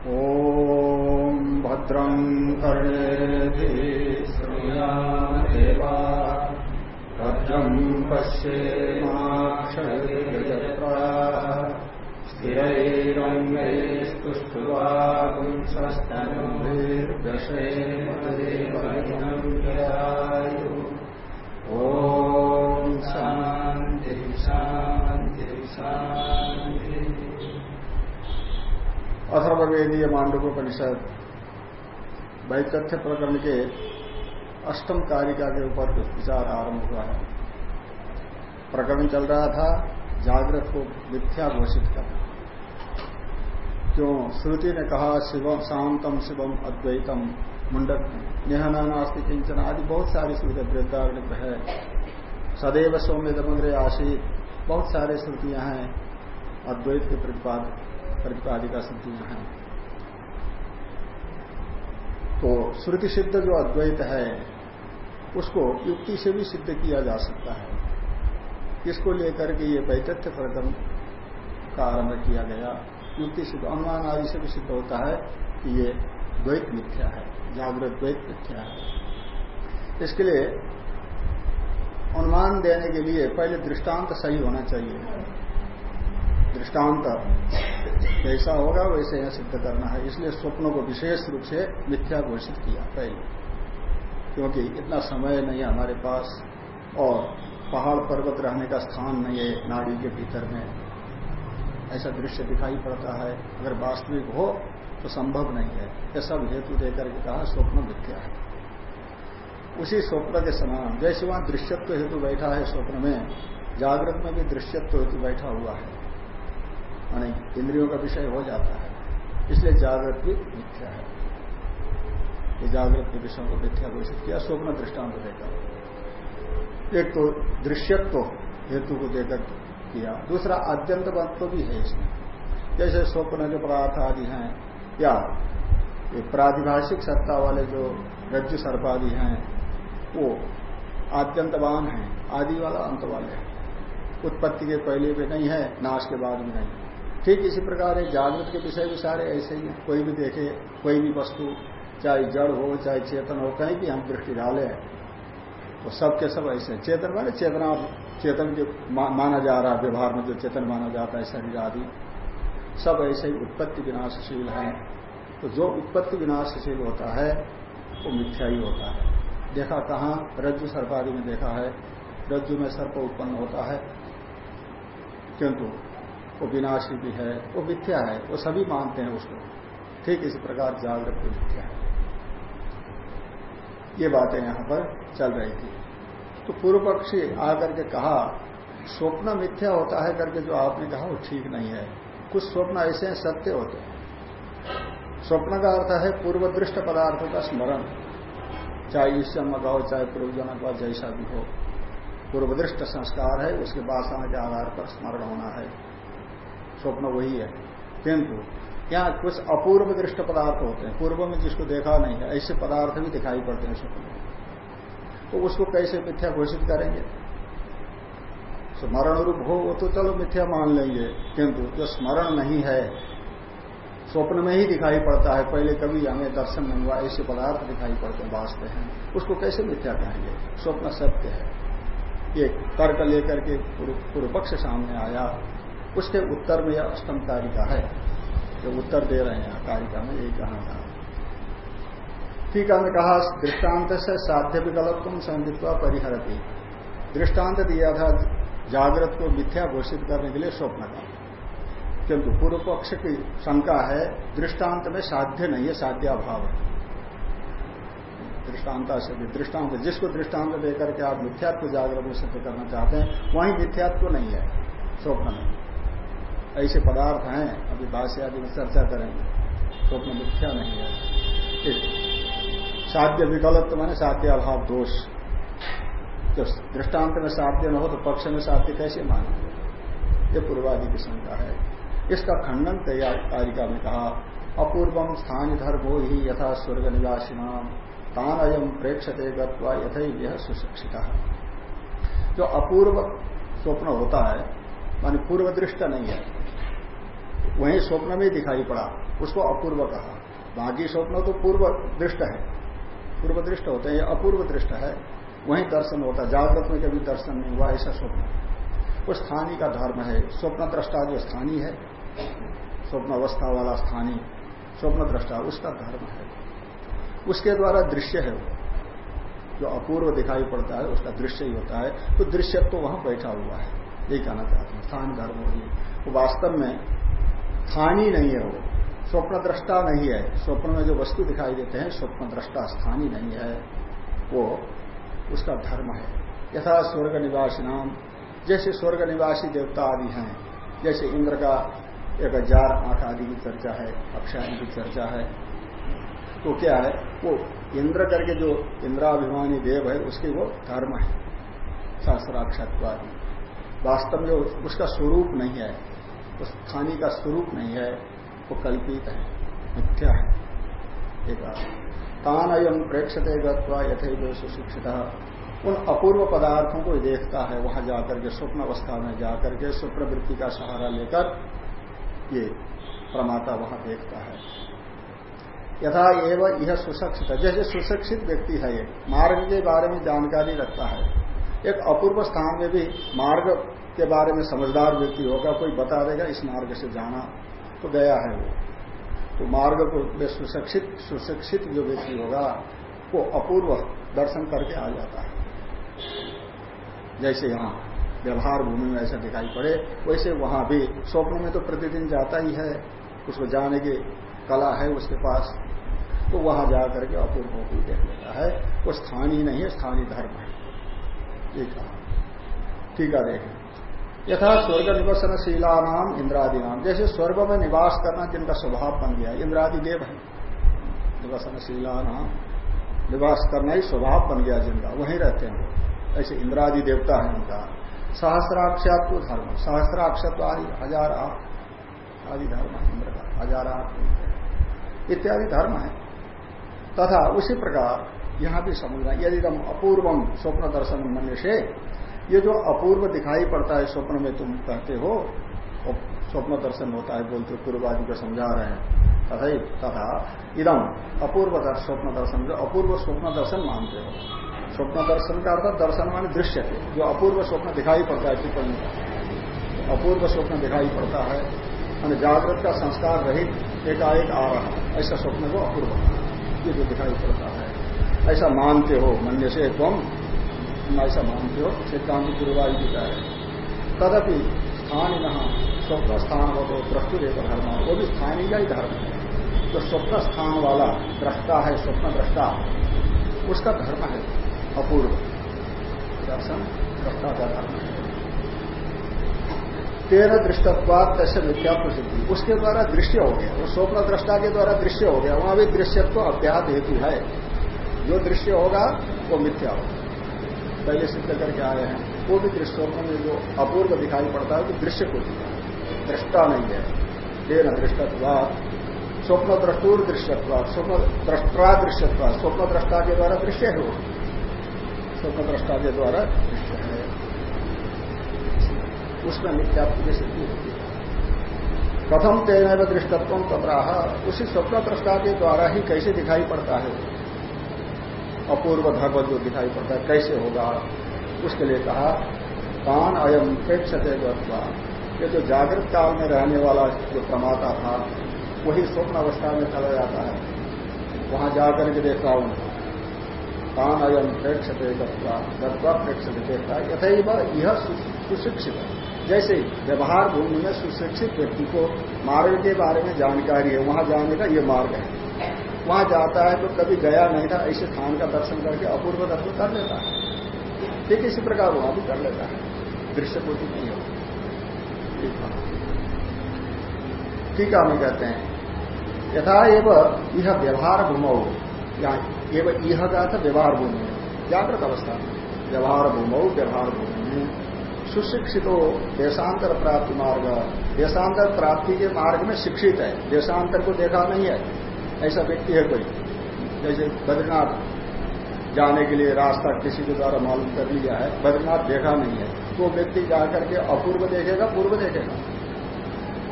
ॐ भद्रम् कर्णेभिः श्रृणुयादेवा भद्रम् पश्येमाक्षयत्रा स्थिरैरङ्गैस्तुष्ट्वापुंसस्तनोभिर्दशेमदेवयु ॐ शान्ति शान्ति शान्ति। अथर्ववेदीय मांडवोपनिषद वैतथ्य प्रकरण के अष्टम कारिका के ऊपर विचार आरंभ हुआ है प्रकरण चल रहा था, जागृत को मिथ्या घोषित करना। क्यों? श्रुति ने कहा शिवम शांतम शिवम अद्वैतम मुंडक नेहना नास्ति किंचन आदि बहुत सारी श्रुति वृद्धाग्निक है। सदैव सौम्य दमग्रे आशीत, बहुत सारे श्रुतियाँ हैं, अद्वैत के प्रतिपाद प्रतिपादिका श्रुतियाँ है तो श्रुति सिद्ध जो अद्वैत है, उसको युक्ति से भी सिद्ध किया जा सकता है। इसको लेकर के ये वैतथ्य प्रकरण का आरंभ किया गया। युक्ति सिद्ध, अनुमान आदि से भी सिद्ध होता है कि ये द्वैत मिथ्या है, जागृत द्वैत मिथ्या है। इसके लिए अनुमान देने के लिए पहले दृष्टांत सही होना चाहिए। दृष्टांत। जैसा होगा वैसे यह सिद्ध करना है। इसलिए स्वप्नों को विशेष रूप से मिथ्या घोषित किया। पहले। क्योंकि इतना समय नहीं है हमारे पास और पहाड़ पर्वत रहने का स्थान नहीं है नाड़ी के भीतर में। ऐसा दृश्य दिखाई पड़ता है। अगर वास्तविक हो तो संभव नहीं है। यह सब हेतु देकर के कहा स्वप्न मिथ्या है। उसी स्वप्न के समान जैसे वहाँ दृश्यत्व हेतु बैठा है स्वप्न में, जागृत में भी दृश्यत्व हेतु बैठा हुआ है। मानी इंद्रियों का विषय हो जाता है। इसलिए जागृत भी मिथ्या है। ये जागृत के विषयों को मिथ्या घोषित किया, स्वप्न दृष्टांत देकर एक तो दृश्यत्व हेतु को देकर किया। दूसरा अत्यंत महत्व भी है इसमें। जैसे स्वप्न जो पदार्थ आदि हैं, या प्रादिभाषिक सत्ता वाले जो रज्जु सर्पादि हैं, वो आद्यंतवान है, आदि वाला अंत वाले हैं। उत्पत्ति के पहले भी नहीं है, नाश के बाद भी नहीं। ठीक इसी प्रकार है जागृत के विषय भी सारे ऐसे ही हैं कोई भी देखे, कोई भी वस्तु, चाहे जड़ हो, चाहे चेतन हो, कहीं भी हम दृष्टि डाले तो सब के सब ऐसे चेतन माने चेतना, चेतन जो माना जा रहा है, व्यवहार में जो चेतन माना जाता है, शरीर आदि, सब ऐसे ही उत्पत्ति विनाशशील है। तो जो उत्पत्ति विनाशशील होता है, वो मिथ्या ही होता है। देखा कहा? रज्जु सर्पादि में देखा है। रज्जु में सर्प उत्पन्न होता है। किंतु वो विनाशी भी है, वो मिथ्या है, वो सभी मानते हैं उसको। ठीक इसी प्रकार जागृत भी मिथ्या है। ये बातें यहाँ पर चल रही थी। तो पूर्व पक्षी आकर के कहा, स्वप्न मिथ्या होता है करके जो आपने कहा, वो ठीक नहीं है। कुछ स्वप्न ऐसे हैं, सत्य होते हैं। स्वप्न का अर्थ है पूर्व दृष्ट पदार्थों का स्मरण। चाहे ईश्वर मगाओ चाहे पूर्वजनक व जैसा भी हो। पूर्वदृष्ट संस्कार है, उसके वासना के आधार पर स्मरण होना है। स्वप्न वही है। किंतु यहाँ कुछ अपूर्व दृष्ट पदार्थ होते हैं? पूर्व में जिसको देखा नहीं है, ऐसे पदार्थ भी दिखाई पड़ते हैं स्वप्न में। तो उसको कैसे मिथ्या घोषित करेंगे? स्मरण रूप हो, वो तो चलो मिथ्या मान लेंगे। किंतु जो स्मरण नहीं है, स्वप्न में ही दिखाई पड़ता है। पहले कभी हमें दर्शन नहीं हुआ, ऐसे पदार्थ दिखाई पड़ते हैं, वास्तव हैं। उसको कैसे मिथ्या कहेंगे? स्वप्न सत्य है। ये तर्क लेकर के पूर्व पक्ष सामने आया। उसके उत्तर में यह अष्टम कारिका है। जो उत्तर दे रहे हैं कारिका में यही कहना था। ठीक है कहा, दृष्टांत से साध्य विकल्प संदित्वा परिहरती। दृष्टांत दिया था जागृत को मिथ्या घोषित करने के लिए स्वप्न का। किंतु पूर्व पक्ष की शंका है, दृष्टांत में साध्य नहीं है, साध्य अभाव है। से भी, दृष्टांत, जिसको दृष्टांत देकर के आप मिथ्यात्व जागृत में सिद्ध करना चाहते हैं, वहीं मिथ्यात्व नहीं है, स्वप्न में ऐसे पदार्थ हैं, अभी भाष्य आदि में चर्चा करेंगे स्वप्न मिथ्या नहीं है। साध्य विकल्प माने साध्य अभाव दोष। जो दृष्टांत में साध्य न हो तो पक्ष में साध्य कैसे मानेंगे ये पूर्वादि की शंका है। इसका खंडन तैयार कारिका में कहा अपूर्वम स्थान धर्मो ही यथा स्वर्ग निवासी नाम तान अयम प्रेक्षते गत्वा यथ यह सुशिक्षित। जो अपूर्व स्वप्न होता है, मानी पूर्व दृष्ट नहीं है वहीं स्वप्न में दिखाई पड़ा। उसको अपूर्व कहा। बाकी स्वप्न तो पूर्व दृष्ट है। पूर्व दृष्ट होते हैं अपूर्व दृष्ट है। वही दर्शन होता है। जागृत में कभी दर्शन नहीं हुआ, ऐसा स्वप्न। वो स्थानीय का धर्म है। स्वप्न दृष्टा जो स्थानीय है, स्वप्न अवस्था वाला स्थानीय स्वप्न दृष्टा, उसका धर्म है। उसके द्वारा दृश्य है वो। जो अपूर्व दिखाई पड़ता है, उसका दृश्य ही होता है। तो दृश्य तो वहाँ बैठा हुआ है। यही कहना चाहते हैं। स्थान धर्म वो वास्तव में स्थानीय नहीं है वो। स्वप्न दृष्टा नहीं है। स्वप्न में जो वस्तु दिखाई देते हैं, स्वप्न दृष्टा स्थानीय नहीं है। वो उसका धर्म है। यथा स्वर्ग निवासी नाम। जैसे स्वर्ग निवासी देवता आदि हैं, जैसे इंद्र का एक हज़ार आँख आदि की चर्चा है, अक्षायन की चर्चा है। तो क्या है? वो इंद्र करके जो इंद्राभिमानी देव है, उसके वो धर्म है। शास्त्राक्षत्वादि। वास्तव में उसका स्वरूप नहीं है। उस खानी का स्वरूप नहीं है, वो कल्पित है, मिथ्या है। एक तान अयम प्रेक्षते गत्वा यथे सुशिक्षित। उन अपूर्व पदार्थों को देखता है, वहाँ जाकर के, स्वप्न अवस्था में जाकर के स्वप्न वृत्ति का सहारा लेकर ये प्रमाता वहाँ देखता है। यथा एवं यह सुशिक्षित। जैसे सुशिक्षित व्यक्ति है ये मार्ग के बारे में जानकारी रखता है। एक अपूर्व स्थान में भी मार्ग के बारे में समझदार व्यक्ति होगा, कोई बता देगा, इस मार्ग से जाना तो गया है वो। तो मार्ग को सुशिक्षित सुशिक्षित जो व्यक्ति होगा, वो अपूर्व दर्शन करके आ जाता है। जैसे यहाँ व्यवहार भूमि में ऐसा दिखाई पड़े, वैसे वहाँ भी स्वप्न में तो प्रतिदिन जाता ही है, उसको जाने की कला है उसके पास तो वहाँ जा करके अपूर्व को देख लेता है। वो स्थानीय नहीं है, स्थानीय धर्म है। ये कहा। ठीक है, देखें। यथा स्वर्ग निवसनशीला नाम इंद्रादि नाम जैसे स्वर्ग में निवास करना जिनका स्वभाव बन गया इंद्रादि देव है। निवसनशीला नाम निवास करना ही स्वभाव बन गया जिनका, वहीं रहते हैं। ऐसे इंद्रादि देवता है उनका। सहस्राक्षत्व धर्म, सहस्राक्षत्व आदि, हज़ार आदि धर्म है, इंद्र का, हज़ार इत्यादि धर्म है। तथा उसी प्रकार, यहाँ भी समझना यदि हम अपूर्वम स्वप्न दर्शन मन से ये जो अपूर्व दिखाई पड़ता है स्वप्न में तुम कहते हो स्वप्न दर्शन होता है, बोलते पूर्वादि को समझा रहे हैं। तथा तथा इदम अपूर्व स्वप्न दर्शन, जो अपूर्व स्वप्न दर्शन मानते हो। स्वप्न दर्शन का अर्थ दर्शन मान दृश्य थे जो अपूर्व स्वप्न दिखाई पड़ता है का अपूर्व स्वप्न दिखाई पड़ता है, मान जागृत का संस्कार रहित एकाएक आ रहा ऐसा स्वप्न को अपूर्व ये जो दिखाई पड़ता है, ऐसा मानते हो मन्य से तुम ऐसा मानते हो सिद्धांत गुरुवाई जी का है। तदपि स्थान यहाँ स्वप्न स्थान हो। तो एक धर्म वो भी स्थानीय ही धर्म है। जो स्वप्न स्थान वाला दृष्टा है स्वप्न दृष्टा उसका धर्म है अपूर्व। दर्शन दृष्टा का धर्म है। तेरह दृष्टत्वाद तस्य मिथ्या प्रसिद्धि। उसके द्वारा दृश्य हो गया। वो स्वप्न दृष्टा के द्वारा दृश्य हो गया। वहाँ भी दृश्यत्व अभ्यात हेतु है। जो दृश्य होगा, वो मिथ्या होगा। पहले सिद्ध करके आए हैं, वो भी दृश्य में जो अपूर्व दिखाई पड़ता है वो दृश्य को दृष्टा नहीं है। तेरह दृष्टत्वाद स्वप्न द्रष्टुर दृश्यत्वाद स्वप्न द्रष्टा दृश्यत्वाद स्वप्न दृष्टा के द्वारा दृश्य है वो। स्वप्न दृष्टा के द्वारा दृश्य है। उसमें मिथ्यात्व की सिद्धि होती है। प्रथम तेन दृष्टत्व तत्राह, उसी स्वप्न दृष्टा के द्वारा ही कैसे दिखाई पड़ता है? अपूर्व धर्म जो दिखाई पड़ता है, कैसे होगा? उसके लिए कहा कान अयम प्रेक्षते ये जो जागृत काल में रहने वाला जो प्रमाता था, वही स्वप्न अवस्था में चला जाता है। वहाँ जाकर के देखता हूँ। तान अयम प्रेक्षते दत्वा प्रेक्षते देखता यथैव यह सुशिक्षित जैसे व्यवहार भूमि में सुशिक्षित व्यक्ति को मार्ग के बारे में जानकारी है, वहाँ जाने का ये मार्ग है। वहाँ जाता है तो कभी गया नहीं था, ऐसे स्थान का दर्शन करके अपूर्व दर्शन कर लेता है। ठीक इसी प्रकार वहाँ भी कर लेता है। दृश्य कोटि नहीं हो। ठीक है, हम कहते हैं। यथा एवं यह व्यवहार भूमौ। एवं यह का था व्यवहार भूमि। जागृत अवस्था। में व्यवहार भूमो, व्यवहार भूमि। सुशिक्षित देशांतर प्राप्ति मार्ग। देशांतर प्राप्ति के मार्ग में शिक्षित है। देशांतर को देखा नहीं है। ऐसा व्यक्ति है कोई? जैसे बद्रीनाथ जाने के लिए रास्ता किसी के द्वारा मालूम कर लिया है, बद्रीनाथ देखा नहीं है तो व्यक्ति जाकर के अपूर्व देखेगा, पूर्व देखेगा।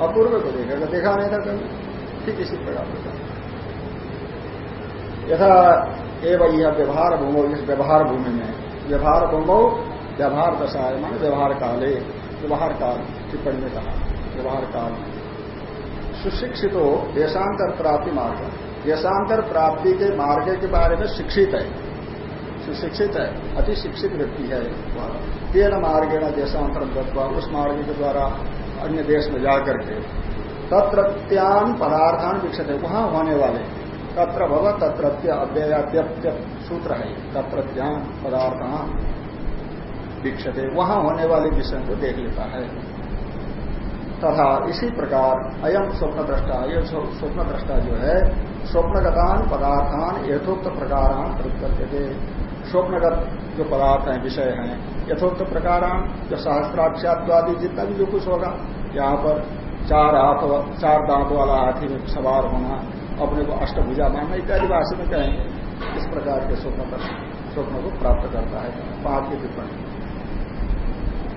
अपूर्व को देखेगा, देखा नहीं था कभी? ठीक इसी प्रकार होता यथा एवं यह व्यवहार भूमो, इस व्यवहार भूमि में, व्यवहार भूमो, व्यवहार दशा है मान व्यवहार काले, व्यवहार काल, टिप्पणी में कहा, व्यवहार काल। सुशिक्षित हो देशांतर प्राप्ति मार्ग। देशांतर प्राप्ति के मार्ग के बारे में शिक्षित है। सुशिक्षित है अति शिक्षित व्यक्ति है तेन मार्गेण देशांतरम दत्वा उस मार्ग के द्वारा अन्य देश में जाकर के तत्रत्यान पदार्थान विकसित है वहाँ होने वाले, तत्र भव तत्रत्य अव्ययाद्यप्य सूत्र है। तत्रत्यान पदार्थान विकसित वहाँ होने वाले विषय को देख लेता है। तथा इसी प्रकार अयम स्वप्न दृष्टा ये स्वप्न दृष्टा जो है, स्वप्नगतान पदार्थान यथोक्त प्रकारान प्रयुक्त थे स्वप्नगत जो पदार्थ हैं, विषय हैं, यथोक्त प्रकारान, जो सहस्त्राक्षात्वादी जितना भी जो कुछ होगा, यहाँ पर चार हाथ चार दांत वाला हाथी में सवार होना, अपने को अष्टभुजा मानना, इत्यादि भाषा में कहेंगे। इस प्रकार के स्वप्न स्वप्न को प्राप्त करता है पाँच की टिप्पणी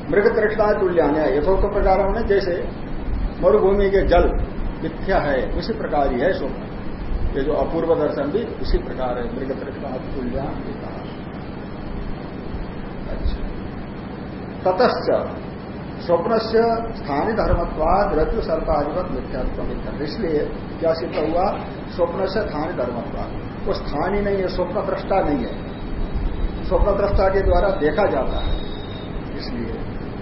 मृग तृष्णा तुल्यान्य यथोक्त प्रकार में जैसे मरुभूमि के जल मिथ्या है, उसी प्रकार ही है स्वप्न ये जो अपूर्व दर्शन भी उसी प्रकार है मृग तृष्णा तुल्यान अच्छा। ततश्च स्वप्न से स्थानीय धर्मत्वाद रज्जु सर्पाधिपत मिथ्यात्व मिथ्या। इसलिए क्या सिद्ध हुआ? स्वप्न से स्थानीय धर्मत्वाद वो स्थानीय नहीं है स्वप्न दृष्टा नहीं है। स्वप्न दृष्टा के द्वारा देखा जाता है। इसलिए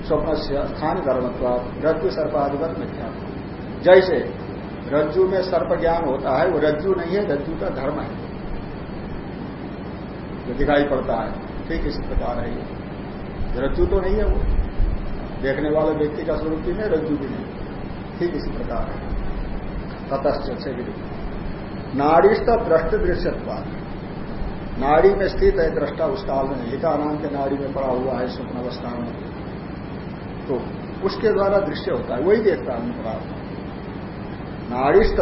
स्वप्न से स्थान धर्मत्वाद रज्जु सर्पाधिपत मिथ्या। जैसे रज्जु में सर्प ज्ञान होता है, वो रज्जु नहीं है, रज्जु का धर्म है। जो दिखाई पड़ता है, ठीक इसी प्रकार है ये। रज्जु तो नहीं है वो। देखने वाले व्यक्ति का स्वरूप भी नहीं, रज्जु भी नहीं। ठीक इसी प्रकार है। ततश्च नाड़ीस्थ दृष्ट दृश्यत्वाद नाड़ी में स्थित है, दृष्टा उस काल में हिता नाम के नाड़ी में पड़ा हुआ है स्वप्न अवस्था में। तो उसके द्वारा दृश्य होता है। वही देखता है पदार्थ नाड़ीस्थ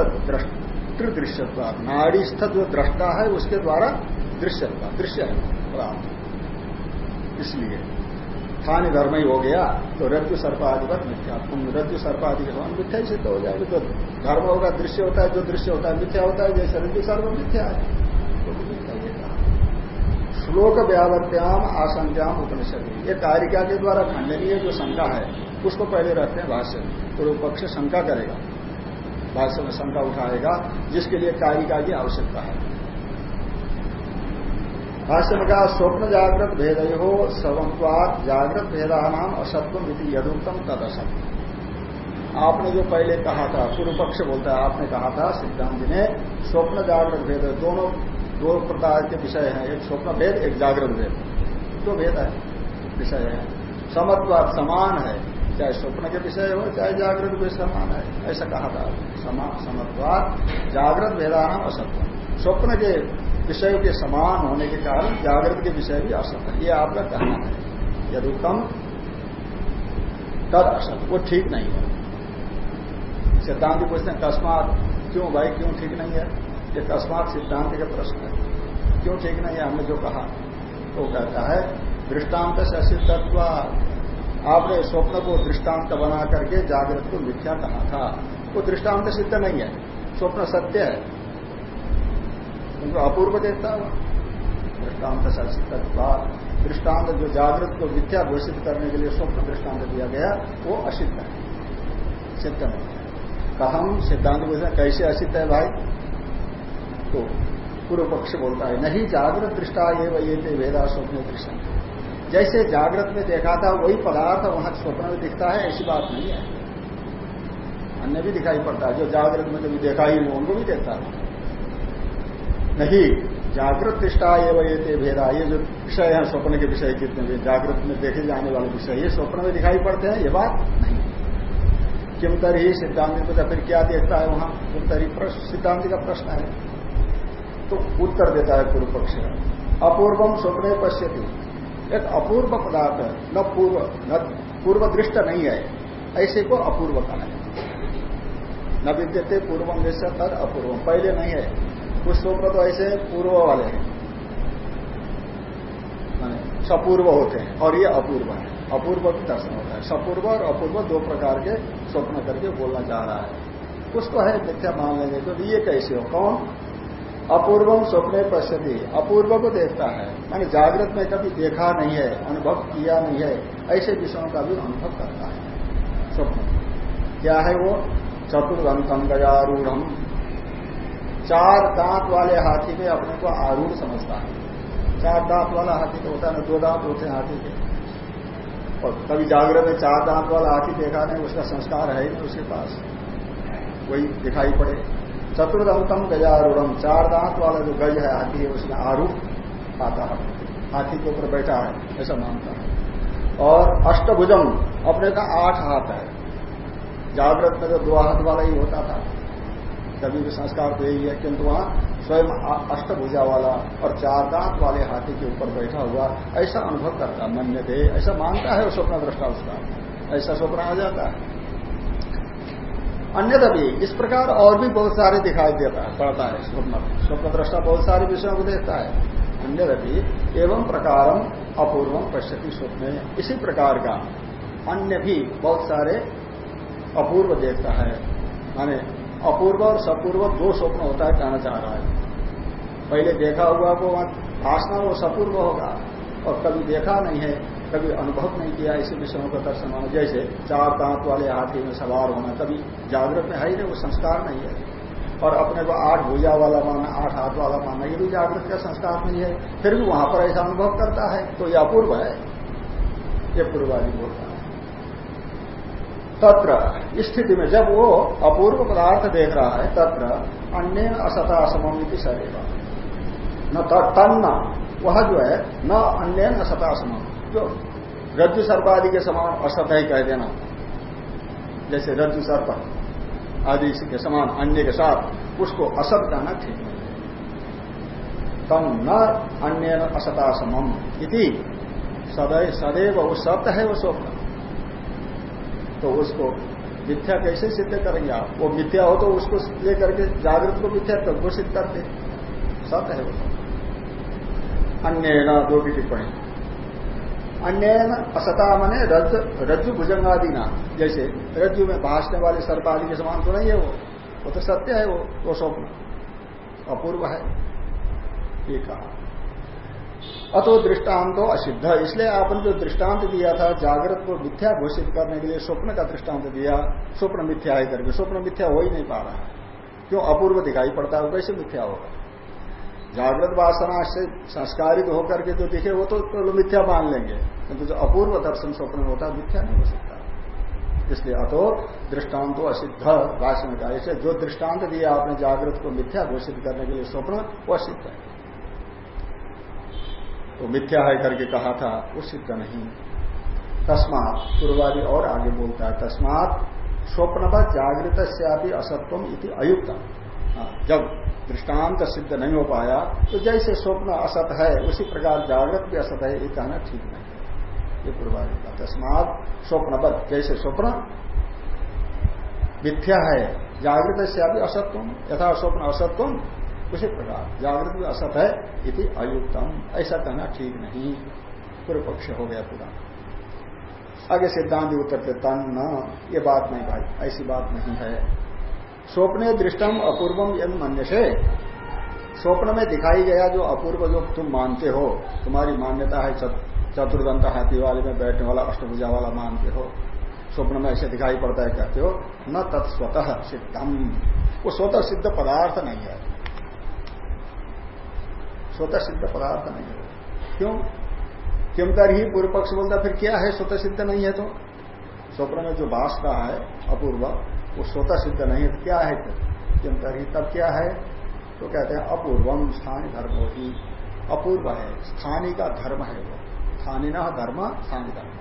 दृश्यत्व नाड़ीस्थ जो दृष्टा है, उसके द्वारा दृश्यत्व दृश्य है पदार्थ इसलिए स्थानीय धर्म ही हो गया तो रज्जु सर्पाधिपत मिथ्या। रज्जु सर्पाधिक मिथ्या ही सिद्ध हो जाएगा। जो धर्म होगा, दृश्य होता है, जो दृश्य होता है, मिथ्या होता है, जैसे रज्जु सर्व मिथ्या है। श्लोक व्यावत्याम आशंकाम उपनिषद। ये कारिका के द्वारा खंडनीय जो शंका है, उसको पहले रखते हैं भाष्य। पूर्व पक्ष शंका करेगा। भाष्य में शंका उठाएगा, जिसके लिए कारिका की आवश्यकता है। भाष्य में कहा, स्वप्न जागृत भेद हो सवंत्वाद जागृत भेदा नाम असत्वम यदि यदुक्तम तद असत्व आपने जो पहले कहा था, पूर्व पक्ष बोलता है, आपने कहा था, सिद्धांत जी ने, स्वप्न जागृत भेद दोनों दो प्रकार के विषय हैं। एक स्वप्न भेद, एक जागरण भेद। दो भेद है, विषय है। समत्वाद समान है, चाहे स्वप्न के विषय हो, चाहे जागृत भी समान है। ऐसा कहा था। समत्वाद जागृत भेदान असत्य। स्वप्न के विषय के समान होने के कारण जागृत के विषय भी असत है। ये आपका कहना है। यदि उत्तम, तद असत वो ठीक नहीं है। सिद्धांत पूछते हैं कस्मात क्यों भाई, क्यों ठीक नहीं है? ये अकस्मात सिद्धांत का प्रश्न है। क्यों ठीक नहीं है? हमने जो कहा, वो तो कहता है, दृष्टांत से असिद्धत्व आपने स्वप्न को दृष्टांत बना करके जागृत को मिथ्या कहा था। वो दृष्टांत सिद्ध नहीं है। स्वप्न सत्य है। उनको अपूर्व देखता हुआ। दृष्टांत से असिद्धत्व दृष्टांत जो जागृत को मिथ्या घोषित करने के लिए स्वप्न दृष्टांत दिया गया, वो असिद्ध है। सिद्ध नहीं है। कहम सिद्धांत कैसे असिद्ध है भाई? तो पूर्व पक्ष बोलता है, नहीं, जागृत दृष्टा ये वही थे वेदा स्वप्न दृष्टि जैसे जागृत में देखा था, वही पदार्थ वहाँ स्वप्न में दिखता है, ऐसी बात नहीं है। अन्य भी दिखाई पड़ता है, जो जागृत में कभी देखा ही उनको भी देखता है। नहीं, जागृत दृष्टा ये वही थे भेदा, ये जो विषय है, स्वप्न के विषय कितने भी, जागृत में देखे जाने वाले विषय, ये स्वप्न में दिखाई पड़ते हैं, ये बात नहीं। किमतर सिद्धांत को फिर क्या देखता है वहाँ? किमतर सिद्धांत का प्रश्न है। तो उत्तर देता है पूर्व पक्ष अपूर्वम स्वप्न पश्यति। एक अपूर्व पदार्थ है न पूर्व न पूर्व दृष्ट नहीं है। ऐसे को अपूर्व कहा है। न विद्यते पूर्वम जैसे तद अपूर्वम पहले नहीं है। कुछ स्वप्न तो ऐसे पूर्व वाले हैं। सपूर्व होते हैं, और ये अपूर्व है। अपूर्व भी दर्शन होता है। सपूर्व और अपूर्व दो प्रकार के स्वप्न करके बोलना चाह रहा है। कुछ तो है मिथ्या मान लेंगे तो ये कैसे हो? कौन? अपूर्वम स्वप्न पश्यति। अपूर्व को देखता है। मैंने जागृत में कभी देखा नहीं है, अनुभव किया नहीं है, ऐसे विषयों का भी अनुभव करता है। स्वप्न। क्या है वो? चतुर्गंतम गजारूढ़ चार दांत वाले हाथी में अपने को आरूढ़ समझता है। चार दांत वाला हाथी तो होता है ना, दो दांत होते हैं हाथी के। और कभी जागरण में चार दांत वाला हाथी देखा नहीं, उसका संस्कार है नहीं उसके पास। वही दिखाई पड़े। चतुर्दंतम गजारूढ़ चार दांत वाला जो गज है, हाथी है उसमें आरूढ़ आता है। हाथी के ऊपर बैठा है, ऐसा मानता है। और अष्टभुजम, अपने का आठ हाथ है। जागृत में तो दो हाथ वाला ही होता था। कभी भी संस्कार तो यही है, किंतु वहाँ स्वयं अष्टभुजा वाला और चार दांत वाले हाथी के ऊपर बैठा हुआ, ऐसा अनुभव करता मन्य दे, ऐसा मानता है स्वप्न दृष्टा उसका। ऐसा स्वप्न आ जाता है। अन्य भी इस प्रकार और भी बहुत सारे दिखाई देता है पड़ता है स्वप्न स्वप्न दृष्टा बहुत सारे विषयों को देखता है। अन्य भी एवं प्रकारम अपूर्वम पश्यति स्वप्न। इसी प्रकार का अन्य भी बहुत सारे अपूर्व देखता है। माने अपूर्व और सपूर्व दो स्वप्न होता है कहना चाह रहा है। पहले देखा हुआ को भाषण वो सपूर्व होगा और कभी देखा नहीं है। कभी अनुभव नहीं किया ऐसे विषयों का दर्शन होना जैसे चार दांत वाले हाथी में सवार होना, कभी जागृत में है ही नहीं, वो संस्कार नहीं है। और अपने को आठ भुजा वाला माना आठ हाथ वाला मानना, ये भी जागृत का संस्कार नहीं है। फिर भी वहाँ पर ऐसा अनुभव करता है तो यह अपूर्व है। ये पूर्वादि बोलता है। तत्र स्थिति में जब वो अपूर्व पदार्थ देख रहा है, तत्र अन्य असता असमिति शरीर न तन्न, वह जो है, न अन्य असता असम जो रज्जु सर्पादि के समान असत है कह देना। जैसे रज्जु सर्प आदि के समान अन्य के साथ, उसको असत कहना ठीक नहीं तम न अन्य असता समम इति। सदैव सदैव वो सत्य है वो स्वप्न। तो उसको मिथ्या कैसे सिद्ध करेंगे आप? वो मिथ्या हो तो उसको लेकर के जागृत को मिथ्या तब घोषित करते सत्य है वो। अन्य दो की टिप्पणी। अन्य असता मने रज रज्जु भुजंगादि ना जैसे रज्जु में भाषने वाले सर्प आदि के समान तो नहीं है वो। वो तो सत्य है, वो वो स्वप्न। अपूर्व है। ये कहा। अतो दृष्टांतो असिद्ध। इसलिए आपने जो दृष्टांत दिया था, जागृत को मिथ्या घोषित करने के लिए स्वप्न का दृष्टांत दिया, स्वप्न मिथ्या है करके। स्वप्न मिथ्या हो ही नहीं पा रहा क्यों? अपूर्व दिखाई पड़ता है कैसे मिथ्या होगा? जागृत वासना से संस्कारित होकर के जो दिखे वो तो, तो मिथ्या मान लेंगे। किंतु जो अपूर्व दर्शन स्वप्न होता है मिथ्या नहीं हो सकता। इसलिए अतो दृष्टांतो असिद्ध भाषण का। ऐसे जो दृष्टांत दिया आपने जागृत को मिथ्या घोषित करने के लिए स्वप्न वो असिद्ध है। तो मिथ्या है करके कहा था वो सिद्ध नहीं। तस्मात पूर्वादि और आगे बोलता है तस्मात स्वप्न जागृत से भी असत्वम इति अयुक्त हाँ, जब दृष्टांत सिद्ध नहीं हो पाया तो जैसे स्वप्न असत है, उसी प्रकार जागृत भी असत है, ये कहना ठीक नहीं है। ये पूर्वादि का तस्मात स्वप्न जैसे स्वप्न मिथ्या है, जागृत से भी असत्वम यथा स्वप्न असत्वम उसी प्रकार जागृत भी असत है इति अयुक्तम। ऐसा कहना ठीक नहीं। पूर्व पक्ष हो गया पूरा। आगे सिद्धांत उत्तर तन न ये बात नहीं भाई, ऐसी बात नहीं है। स्वप्ने दृष्टम अपूर्वम यद मन्य से स्वप्न में दिखाई गया जो अपूर्व जो तुम मानते हो, तुम्हारी मान्यता है चतुर्दंत हाथी वाले में बैठने वाला, अष्टभुजा वाला मानते हो। स्वप्न में ऐसे दिखाई पड़ता है, कहते हो, न तत्स्वतः सिद्धम वो स्वतः सिद्ध पदार्थ नहीं है। स्वतः सिद्ध पदार्थ नहीं है। क्यों? कर ही पूर्व पक्ष बोलता फिर क्या है, स्वतः सिद्ध नहीं है तो? स्वप्न में जो बास रहा है, अपूर्व वो स्वतः सिद्ध नहीं तो क्या है क्यों ही तब क्या है? तो कहते हैं अपूर्वम स्थानीय धर्म होगी अपूर्व है स्थानीय का धर्म है वो। स्थानीय धर्म स्थानीय धर्म।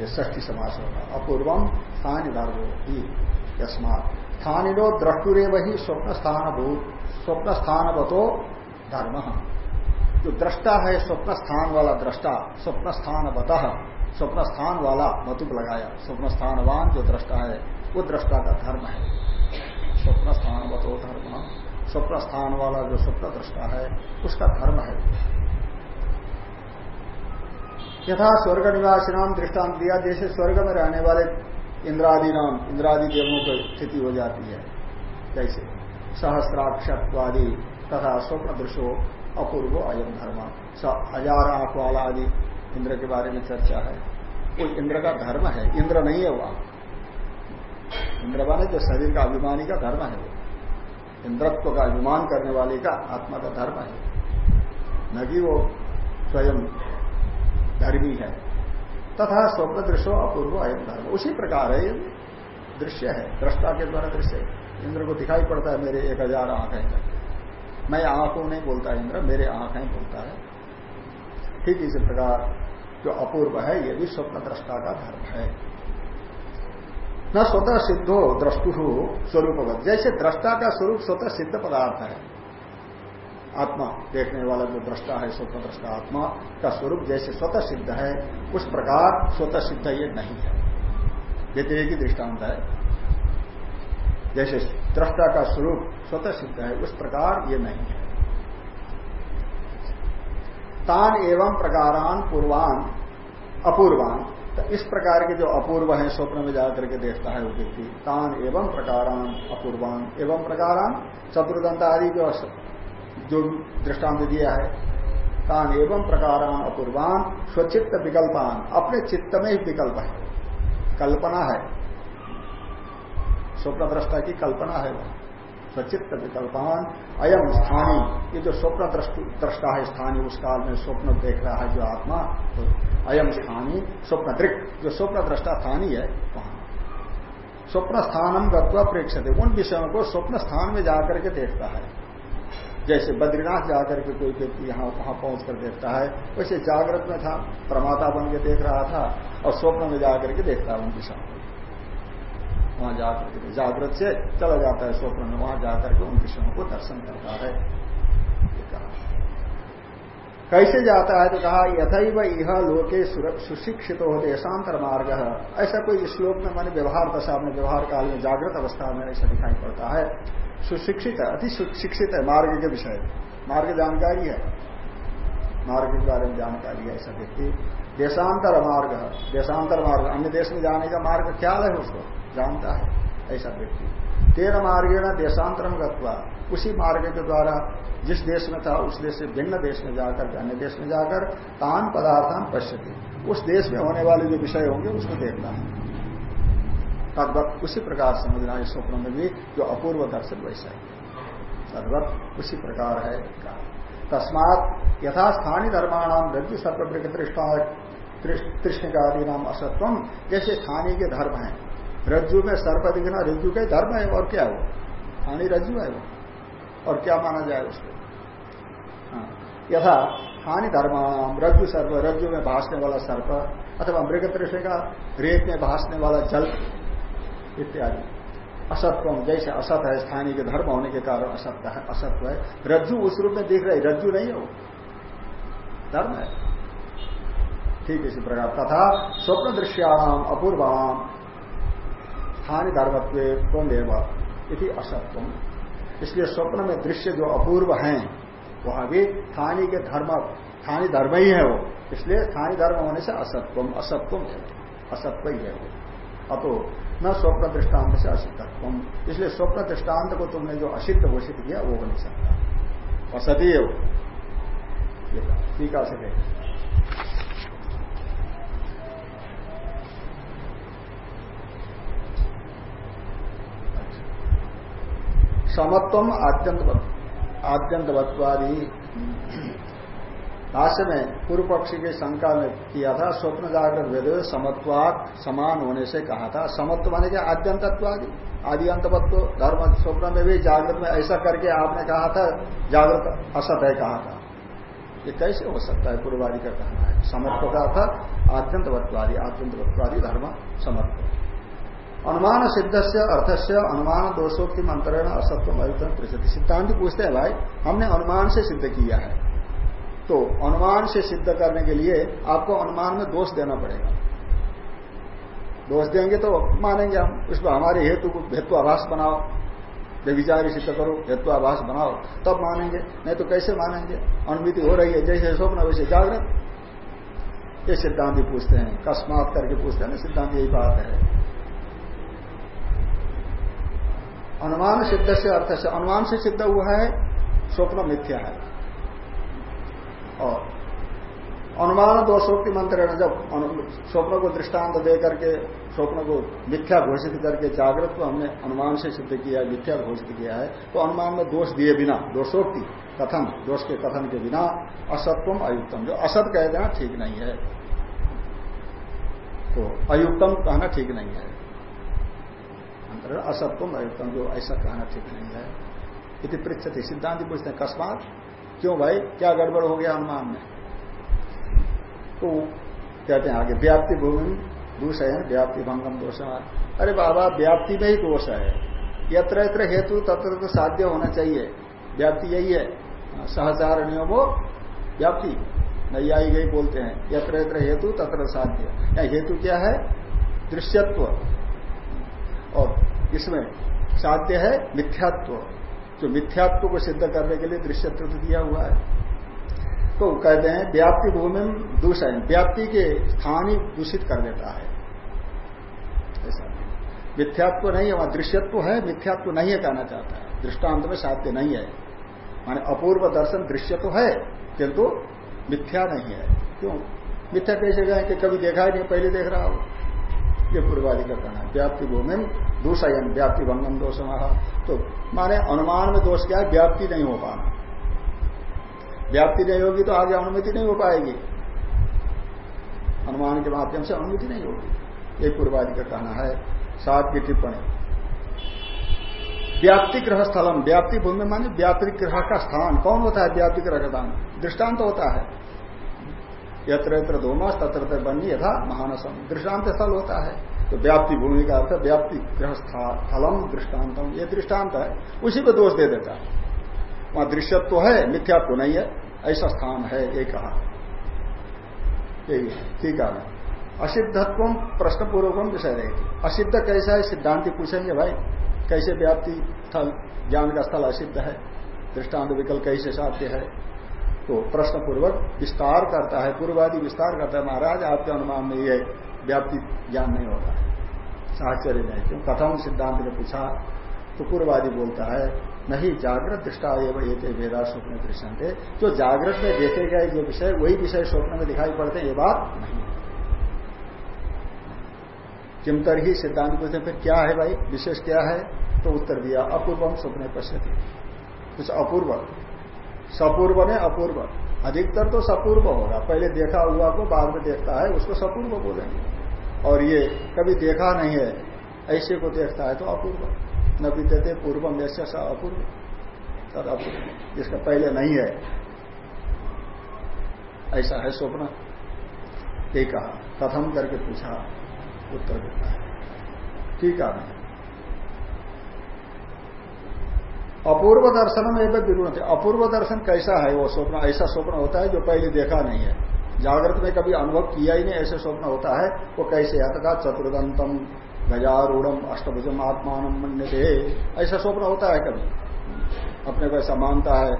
ये ष्ठी समास होगा अपूर्वम स्थानीय धर्म ही, यस्मात। स्थानीय द्रष्टुरे वही स्वप्न स्थान भूत स्वप्न स्थान बतो धर्म। जो दृष्टा है स्वप्न स्थान वाला दृष्टा स्वप्न स्थान बत स्वप्न स्थान वाला मतुप लगाया। स्वप्न स्थानवान जो दृष्टा है, वो दृष्टा का धर्म है। स्वप्न स्थान बतो धर्म। स्वप्न स्थान वाला जो स्वप्न दृष्टा है, उसका धर्म है। यथा स्वर्ग निवासी नाम दृष्टांत दिया। जैसे स्वर्ग में रहने वाले इंद्रादि नाम इंद्रादि देवों की स्थिति हो जाती है। कैसे सहस्राक्षत्वादि तथा स्वप्न दृश्यो अपूर्व अयम धर्म। हज़ार आँख वाला आदि इंद्र के बारे में चर्चा है। वो इंद्र का धर्म है, इंद्र नहीं है वह। इंद्र वाले जो शरीर का अभिमानी का धर्म है। इंद्रत्व का अभिमान करने वाले का आत्मा का धर्म है। न कि वो स्वयं धर्मी है। तथा स्वप्न दृश्यो अपूर्व अयम धर्म। उसी प्रकार है, दृश्य है, दृष्टा के द्वारा दृश्य इंद्र को दिखाई पड़ता है, मेरे एक हज़ार आँख है। मैं आँखों नहीं बोलता इंद्र, मेरे आँख है बोलता है। ठीक इसी प्रकार जो अपूर्व है, ये भी स्वप्न दृष्टा का धर्म है। न स्वतः सिद्धो द्रष्टु स्वरूपवत। जैसे दृष्टा का स्वरूप स्वतः सिद्ध पदार्थ है। आत्मा देखने वाला जो दृष्टा है स्वतः दृष्टा आत्मा का स्वरूप जैसे स्वतः सिद्ध है, उस प्रकार स्वतः सिद्ध ये नहीं है। ये तो दृष्टांत है। जैसे दृष्टा का स्वरूप स्वतः सिद्ध है, उस प्रकार ये नहीं है। तान एवं प्रकारान पूर्वान, अपूर्वान। तो इस प्रकार के जो अपूर्व है, स्वप्न में जाकर के देखता है वो व्यक्ति, तान एवं प्रकारान, अपूर्वान एवं प्रकारान चतुर्दंत आदि जो जो दृष्टांत दिया है, तान एवं प्रकारान, अपूर्वान, स्वचित्त विकल्पान। अपने चित्त में ही विकल्प है, कल्पना है। स्वप्न दृष्टा की कल्पना है वह स्वचित्त विकल्पान अयम स्थानीय ये जो स्वप्न दृष्टा है स्थानीय उस काल में स्वप्न देख रहा है जो आत्मा तो अयम स्थानीय स्वप्न दृक जो स्वप्न दृष्टा स्थानीय है, वहाँ। स्वप्न स्थानम गत्वा प्रेक्षते। उन विषयों को स्वप्न स्थान में जाकर के देखता है। जैसे बद्रीनाथ जाकर के कोई व्यक्ति यहाँ, वहाँ पहुँच कर देखता है, वैसे जागृत में था, प्रमाता बन के देख रहा था, और स्वप्न में जाकर के देखता है उन विषयों को। वहाँ जाकर जागृत से चला जाता है स्वप्न में, वहाँ जाकर के उन विषयों को दर्शन करता है। कैसे जाता है? तो कहा, यथैव यह लोके सुशिक्षित हो देशांतर मार्ग ऐसा कोई श्लोक में मैंने व्यवहार दशा में, व्यवहार काल में जागृत अवस्था में ऐसा दिखाई पड़ता है। सुशिक्षित है अति सुशिक्षित है मार्ग के विषय। मार्ग जानकारी है। मार्ग के बारे में जानकारी है ऐसा व्यक्ति। देशांतर मार्ग देशांतर मार्ग, अन्य देश में जाने का मार्ग ख्याल है उसको? जानता है, ऐसा व्यक्ति। तेरह मार्गेण देशांतरम गत्वा, उसी मार्ग के द्वारा जिस देश में था, उस देश से भिन्न देश में जाकर, अन्य देश में जाकर तान पदार्थान पश्यति। उस देश में होने वाले जो विषय होंगे, उसको देखना है। तद्वत उसी प्रकार समझना है स्वप्न में भी जो अपूर्व दर्शन वैसा है तद्वत उसी प्रकार है तस्मात यथास्थानीय धर्माणाम रज्जु सर्वृक तृष्णिकादि नाम असत्वम जैसे स्थानीय के धर्म है रज्जु में सर्प दिखना रज्जु का ही धर्म है, और क्या वो स्थानीय रज्जु है वो। और क्या माना जाए उसको? हाँ। यथा हानि धर्माणाम, रज्जु सर्प, रज्जु में भाषने वाला सर्प, अथवा मृग तृष्ण का रेत में भाषने वाला जल, इत्यादि। असत्व जैसे असत है, स्थानीय के धर्म होने के कारण असत्य है, असत्व है। रज्जु उस रूप में दिख रही रज्जु नहीं हो धर्म है। ठीक इसी प्रकार। तथा स्वप्न दृश्याणाम अपूर्वाणाम स्थानीय धर्मत्व इति असत्व इसलिए स्वप्न में दृश्य जो अपूर्व हैं, वह भी स्थानीय के धर्म स्थानीय धर्म ही है वो। इसलिए स्थानीय धर्म होने से असत्वम असत्वम है, असत्व ही है वो। अतो न स्वप्न दृष्टांत से असिद्धत्व इसलिए स्वप्न दृष्टांत को तुमने जो असिद्ध घोषित किया, वो बन सकता। असती है वो। टीका से समत्व आद्यंत आद्यंतवत्वादी भाष्य में पूर्व पक्षी की शंका में किया था स्वप्न जागृत वेद समत्वात समान होने से कहा था। समत्व माने क्या? आद्यंतत्वादि आदि अंतवत्व धर्म, स्वप्न में भी, जागृत में ऐसा करके आपने कहा था, जागृत असत है कहा था। ये कैसे हो सकता है पूर्वादि का कहना है? समत्व का अर्थ आद्यंतवत्वादि आद्यंतवत्वादि धर्म, समत्व। अनुमान सिद्ध से अर्थ से अनुमान दोषोक्ति मंत्रण, असत्व अयुतम प्रसिद्ध सिद्धांत पूछते हैं भाई, हमने अनुमान से सिद्ध किया है। तो अनुमान से सिद्ध करने के लिए आपको अनुमान में दोष देना पड़ेगा। दोष देंगे तो मानेंगे हम उसमें हमारे हेतु को हेत्वाभाष बनाओ। व्यविचारी सिद्ध करो हेत्वाभाष बनाओ। तब मानेंगे, नहीं तो कैसे मानेंगे? अनुमिति हो रही है जैसे स्वप्न वैसे जागृत। ये सिद्धांत पूछते हैं, कस्मात करके पूछते हैं ना, सिद्धांत यही बात है। अनुमान सिद्ध से अर्थ से अनुमान से सिद्ध हुआ है, स्वप्न मिथ्या है। और अनुमान दोषोक्ति मंत्र जब स्वप्न को दृष्टांत दे करके, स्वप्न को मिथ्या घोषित करके जागृत को हमने अनुमान से सिद्ध किया है मिथ्या घोषित किया है। तो अनुमान में दोष दिए बिना दोषोक्ति कथन, दोष के कथन के बिना असत्वम अयुक्तम। जो असत कह देना ठीक नहीं है। तो अयुक्तम कहना ठीक नहीं है। असत्वम अयुक्तम, जो ऐसा कहना ठीक नहीं है। यदि पृछति सिद्धांत पूछते हैं, कस्मात? क्यों भाई? क्या गड़बड़ हो गया अनुमान में? तो कहते हैं आगे, व्याप्ति भूमि, दोष है, व्याप्ति भंगम दोष अरे बाबा, व्याप्ति में ही दोष है। यत्र यत्र हेतु, तत्र तो साध्य होना चाहिए। व्याप्ति यही है। सहचार नियमो व्याप्ति। आई गई बोलते हैं, यत्र यत्र हेतु, तत्र साध्य। हेतु क्या है? दृश्यत्व। और इसमें साध्य है मिथ्यात्व। जो मिथ्यात्व को सिद्ध करने के लिए दृश्यत्व दिया हुआ है। तो कहते हैं, व्याप्ति भूमि दूषण व्याप्ति के स्थान ही दूषित कर देता है। ऐसा मिथ्यात्व नहीं है, वहाँ दृश्यत्व है, मिथ्यात्व नहीं है कहना चाहता है। दृष्टांत में साध्य नहीं है। माने अपूर्व दर्शन दृश्य तो है, किंतु मिथ्या नहीं है। क्यों? मिथ्या कैसे गए कि कभी देखा ही नहीं, पहले देख रहा हो। ये पूर्वादि का कहना है, व्याप्ति भूमि दूषयन, व्याप्ति भंगम दोष तो माने अनुमान में दोष क्या है? व्याप्ति नहीं हो पाना। व्याप्ति नहीं होगी तो आगे अनुमति नहीं हो पाएगी। अनुमान के माध्यम से अनुमति नहीं होगी। एक पूर्वादि का कहना है। सात की टिप्पणी। व्याप्ति ग्रह स्थलम। व्याप्ति भूमि माने व्याप्ति ग्रह का स्थान। कौन होता है? व्याप्ति ग्रह का स्थान। दृष्टांत तो होता है। यत्र यत्र धूमस तत्र बनी यथा महानसम दृष्टांत स्थल होता है। तो व्याप्ति भूमि का अर्थ व्याप्ति ग्रह फलम, दृष्टान्तम। ये दृष्टांत है। उसी को दोष दे देता है। वहाँ दृश्यत्व तो है, मिथ्यात्व नहीं है। ऐसा स्थान है, ये कहा। ठीक है। असिद्धत्व प्रश्न पूर्वक विषय रहेगी असिद्ध कैसा है? सिद्धांति पूछेंगे भाई। कैसे व्याप्ति स्थल, ज्ञान का स्थल असिद्ध है? दृष्टांत विकल्प कैसे साध्य है? तो प्रश्न पूर्वक विस्तार करता है, पूर्वादि विस्तार करता है, महाराज, आपके अनुमान में ये व्याप्ति ज्ञान नहीं होता है। साहचर्य नहीं, क्यों? कथम सिद्धांत ने पूछा तो पूर्वादि बोलता है, नहीं, जागृत दृष्टा एवं एक वेदा स्वप्न दृष्टांत जो जागृत में देखे गए जो विषय, वही विषय स्वप्न में दिखाई पड़ते, ये बात नहीं किमतर ही सिद्धांत पूछते फिर क्या है भाई? विशेष क्या है? तो उत्तर दिया अपूर्वम स्वप्न पश्यति। कुछ अपूर्व सपूर्व ने अपूर्व। अधिकतर तो सपूर्व होगा। पहले देखा हुआ को बाद में देखता है, उसको सपूर्व बोलेंगे। और ये कभी देखा नहीं है, ऐसे को देखता है तो अपूर्व। न देते पूर्व में सा अपूर्व। तद अपूर्व। जिसका पहले नहीं है। ऐसा है स्वप्न। ये कहा कथम करके पूछा, उत्तर देता है। ठीक है। अपूर्व दर्शन में एक है अपूर्व दर्शन कैसा है? वो स्वप्न, ऐसा स्वप्न होता है जो पहले देखा नहीं है। जागृत में कभी अनुभव किया ही नहीं ऐसे स्वप्न होता है। वो कैसे है? तथा चतुर्दंतम गजारूढ़ अष्टभुजम आत्मान मन्य ऐसा स्वप्न होता है कभी। अपने को ऐसा मानता है।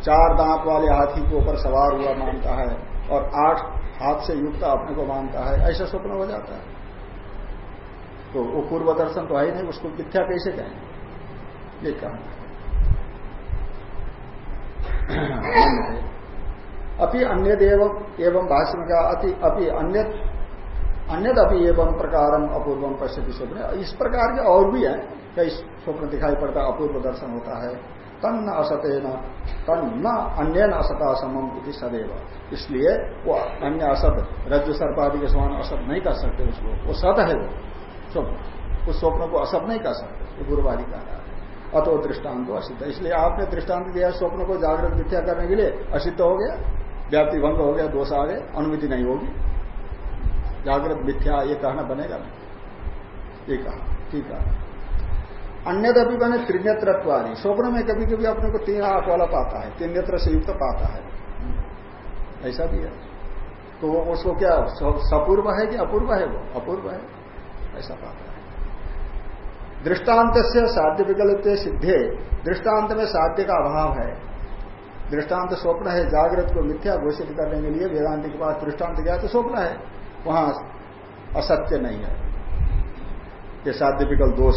चार दांत वाले हाथी के ऊपर सवार हुआ मानता है और आठ हाथ से युक्त अपने को मानता है। ऐसा स्वप्न हो जाता है। तो वो पूर्व दर्शन तो है ही नहीं, उसको मिथ्या कैसे कहें ये कहना अपि अन्य देव एवं भाषण का अति अपि अन्य अन्य अभी एवं प्रकारम अपूर्वम पश्चिमी स्वप्न इस प्रकार के और भी है। कई स्वप्न दिखाई पड़ता, अपूर्व दर्शन होता है। तन न असते न तन न अन्य न असता समम इति सदैव। इसलिए वो अन्य असत, रज्जु सर्पादि के समान असत नहीं कर सकते उसको। वो सत है वो। स्वप्न। उस स्वप्न को असत नहीं कर सकते। गुरुवादी है। अतो दृष्टांत असिद्ध। इसलिए आपने दृष्टांत दिया स्वप्न को जागृत मिथ्या करने के लिए, असिद्ध हो गया, व्याप्ति भंग हो गया, दोष आ गए अनुमति नहीं होगी। जागृत मिथ्या, ये कहना बनेगा नहीं ये कहा, ठीक है अन्य भी बने त्रिनेत्रत्वादी। स्वप्न में कभी कभी अपने को तीन आँख वाला पाता है तीन नेत्र से युक्त पाता है। ऐसा भी है। तो उसको क्या सपूर्व है कि अपूर्व है वो? अपूर्व है। ऐसा पाता है। दृष्टांत से साध्य विकल्प सिद्धे दृष्टांत में साध्य का अभाव है। दृष्टांत स्वप्न है, जागृत को मिथ्या घोषित करने के लिए वेदांत के पास दृष्टांत गया तो स्वप्न है। वहाँ असत्य नहीं है। ये साध्य विकल्प दोष।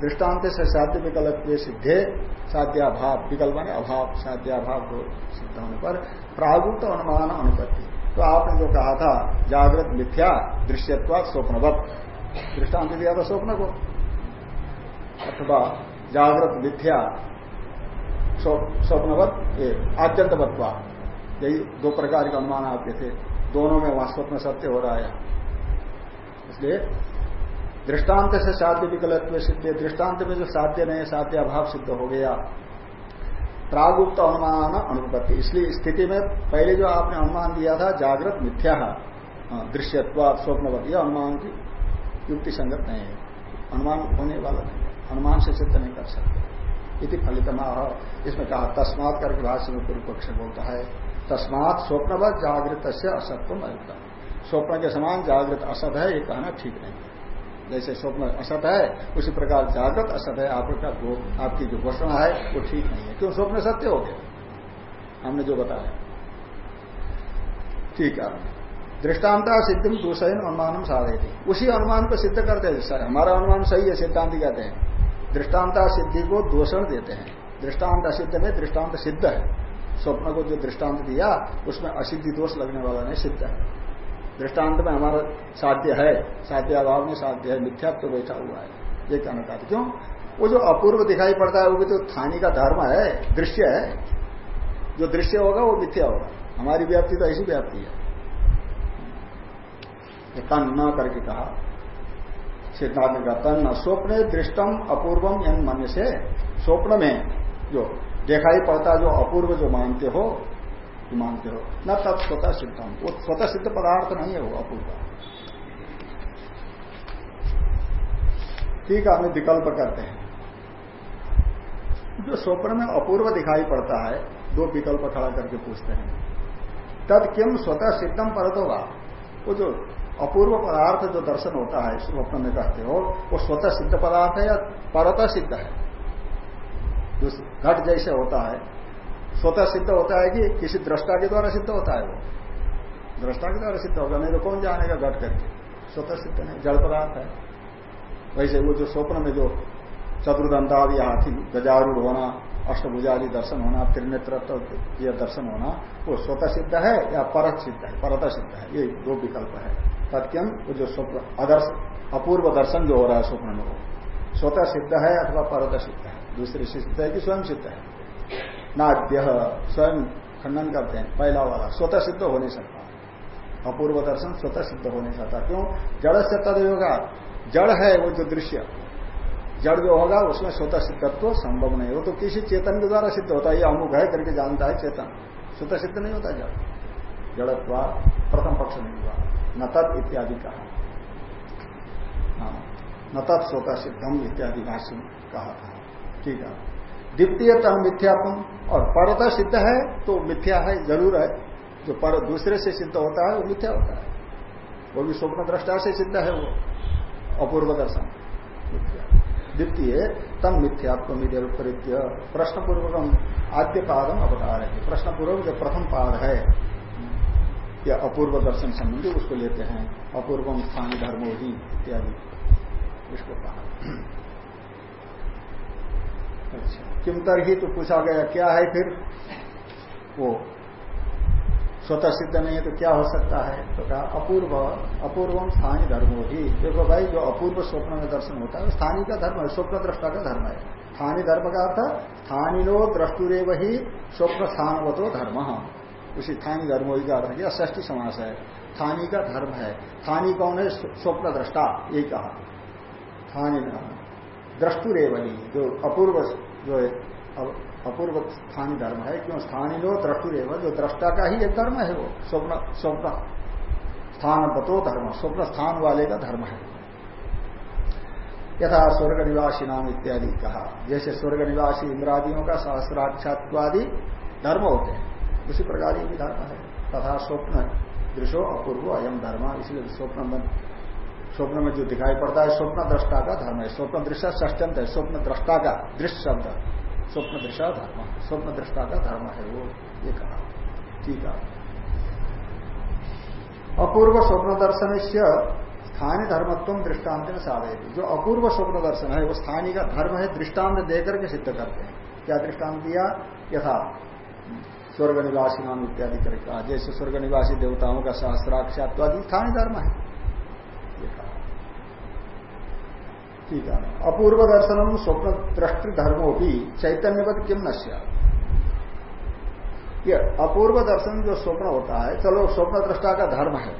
दृष्टांत से साध्य विकल्प सिद्धे, साध्याभाव, विकल्प ने अभाव, साध्याभाव को सिद्ध होने पर प्रागुत अनुमान अनुपत्ति। तो आपने जो कहा था, जागृत मिथ्या दृश्यत्व स्वप्नवत। दृष्टांत दिया था स्वप्न को। अथवा जागृत मिथ्या स्वप्नवत आद्यंतवत्वा यही दो प्रकार के अनुमान आपके थे दोनों में वहाँ स्वप्न सत्य हो रहा है। इसलिए दृष्टांत से साध्य विकल्प सिद्ध दृष्टांत में जो साध्य नहीं साध्य अभाव सिद्ध हो गया। प्रागुप्त अनुमान अनुपत्ति। इसलिए स्थिति में पहले जो आपने अनुमान दिया था, जागृत मिथ्या दृश्यत्व स्वप्नवत यह अनुमान की युक्ति संगत नहीं है। अनुमान होने वाला नहीं। है अनुमान से सिद्ध नहीं कर सकते। इति फलितमाह। इसमें कहा, तस्मात करके भाष्य में पूर्व पक्ष बोलता है, तस्मात स्वप्नवत जागृत से असत्व अयुक्त स्वप्न के समान जागृत असत है, ये कहना ठीक नहीं है। जैसे स्वप्न असत है, उसी प्रकार जागृत असत है आपका आपकी जो घोषणा है, वो ठीक नहीं है। क्यों? स्वप्न सत्य हो गया। हमने जो बताया। ठीक है। दृष्टांता सिद्धि दूसरे अनुमान साधे उसी अनुमान को सिद्ध करते हैं। हमारा अनुमान सही है, सिद्धांत कहते हैं। दृष्टांता सिद्धि को दोषण देते हैं। दृष्टांत असिद्ध में दृष्टांत सिद्ध है। स्वप्न को जो दृष्टांत दिया, उसमें असिद्धि दोष लगने वाला नहीं, सिद्ध है। दृष्टांत में हमारा साध्य है, साध्य अभाव में साध्य है, मिथ्यात्व तो बैठा हुआ है। ये कहना चाहते क्यों? वो जो अपूर्व दिखाई पड़ता है, वो भी तो थानी का धर्म है, दृश्य है। जो दृश्य होगा, वो मिथ्या होगा। हमारी व्याप्ति तो ऐसी व्याप्ति है। तन न करके कहा। सिद्धांत का तन न स्वप्न दृष्टम अपूर्वम इन मन से स्वप्न में जो दिखाई पड़ता, जो अपूर्व जो मानते हो मानते हो, न तब स्वतः सिद्धम वो स्वतः सिद्ध पदार्थ नहीं है, वो अपूर्व। ठीक है, हमें विकल्प करते हैं। जो स्वप्न में अपूर्व दिखाई पड़ता है, दो विकल्प खड़ा करके पूछते हैं। तद किम स्वतः सिद्धम परत होगा वो जो अपूर्व पदार्थ जो दर्शन होता है स्वप्न में कहते हो, वो स्वतः सिद्ध पदार्थ है या परत सिद्ध है? जो घट जैसे होता है, स्वतः सिद्ध होता है कि किसी दृष्टा के द्वारा सिद्ध होता है वो? दृष्टा के द्वारा सिद्ध होगा, नहीं तो कौन जानेगा घट करके? स्वतः सिद्ध नहीं, जड़ पदार्थ है। वैसे वो जो स्वप्न में जो चतुर्दंतादि हाथी गजारूढ़ होना, अष्टभुजादि दर्शन होना त्रिनेत्र दर्शन होना, वो स्वतः सिद्ध है या परत सिद्ध है? परत सिद्ध है, ये दो विकल्प है। तथ्यम वो जो स्वप्न अदर्श अपूर्व दर्शन जो हो रहा है स्वप्न में वो स्वतः सिद्ध है अथवा परत सिद्ध है? दूसरी सिद्ध है कि स्वयं सिद्ध है? नाद्य, स्वयं खंडन करते हैं, पहला वाला, स्वतः सिद्ध हो नहीं सकता। अपूर्व दर्शन स्वतः सिद्ध हो नहीं सकता। क्यों? जड़ से तद होगा। जड़ है वो जो दृश्य, जड़ जो होगा, उसमें स्वतः सिद्धत्व संभव नहीं। हो तो किसी चेतन के द्वारा सिद्ध होता है, ये अमुक है करके जानता है चेतन। स्वतः सिद्ध नहीं होता जड़। जड़त्वा प्रथम पक्ष नहीं हुआ। न तत् इत्यादि कहा। हाँ, न तत् स्वतः सिद्धम इत्यादि भाष्य कहा था। ठीक है। द्वितीय तन मिथ्यात्म और परत सिद्ध है तो मिथ्या है ज़रूर है। जो पर दूसरे से सिद्ध होता है वो मिथ्या होता है। वो भी स्वप्न दृष्टा से सिद्ध है वो अपूर्व दर्शन। द्वितीय मिथ्यात्व परित्य प्रश्न पूर्वक आद्य पादम अवतार है प्रश्न पूर्वक जो प्रथम पाद है या अपूर्व दर्शन संबंधी उसको लेते हैं, अपूर्वम स्थानीय धर्मोही इत्यादि। इसको कहा। अच्छा किम तरही तो पूछा गया, क्या है फिर? वो, स्वतः सिद्ध नहीं है तो क्या हो सकता है? तो कहा, अपूर्व, अपूर्वम स्थानीय धर्म होगी देखो भाई, जो अपूर्व स्वप्न में दर्शन होता है स्थानीय का धर्म है, स्वप्न दृष्टा का धर्म है। स्थानीय धर्म का अर्थ, स्थानीनो द्रष्टुरे वही स्वप्न स्थानवतो धर्म। उसी स्थानीय धर्म का अर्थ किया समास है। स्थानीय का धर्म है। स्थानीय कौन है? स्वप्न दृष्टा, यही कहा। स्थानीय द्रष्टुरे वही जो अपूर्व जो अपूर्व स्थानीय धर्म है, क्यों? स्थानी स्थानीय द्रष्टुरेव जो दृष्टा का ही एक धर्म है वो, स्वप्न स्वप्न। स्थान बतो धर्म, स्वप्न स्थान वाले का धर्म है। यथा स्वर्ग निवासी नाम इत्यादि कहा। जैसे स्वर्ग निवासी इंद्रादियों का सहस्राक्षात्वादि धर्म होते हैं। उसी प्रकार ये भी धर्म है। तथा स्वप्न दृश्यो अपूर्व अयम धर्म। इसलिए स्वप्न में स्वप्न में जो दिखाई पड़ता है, स्वप्न दृष्टा का धर्म है। स्वप्न दृश्य ष्टंत है। स्वप्न दृष्टा का दृश्य शब्द। स्वप्न दृष्टा धर्म स्वप्न दृष्टा का धर्म है वो। ये कहा। ठीक है। अपूर्व स्वप्न दर्शन से स्थानीय धर्मत्व दृष्टांत में साधे जो अपूर्व स्वप्न दर्शन है, वो स्थानीय का धर्म है दृष्टांत देकर के सिद्ध करते हैं। क्या दृष्टांत दिया? यथा स्वर्ग निवासी नाम इत्यादि करके जैसे स्वर्ग निवासी देवताओं का सहस्त्राक्षात्वादि स्थानीय धर्म है ठीक है। अपूर्व दर्शनम स्वप्न दृष्टि धर्मो भी चैतन्यवत किम नश्या ये अपूर्व दर्शन जो स्वप्न होता है, चलो स्वप्न दृष्टा का धर्म है।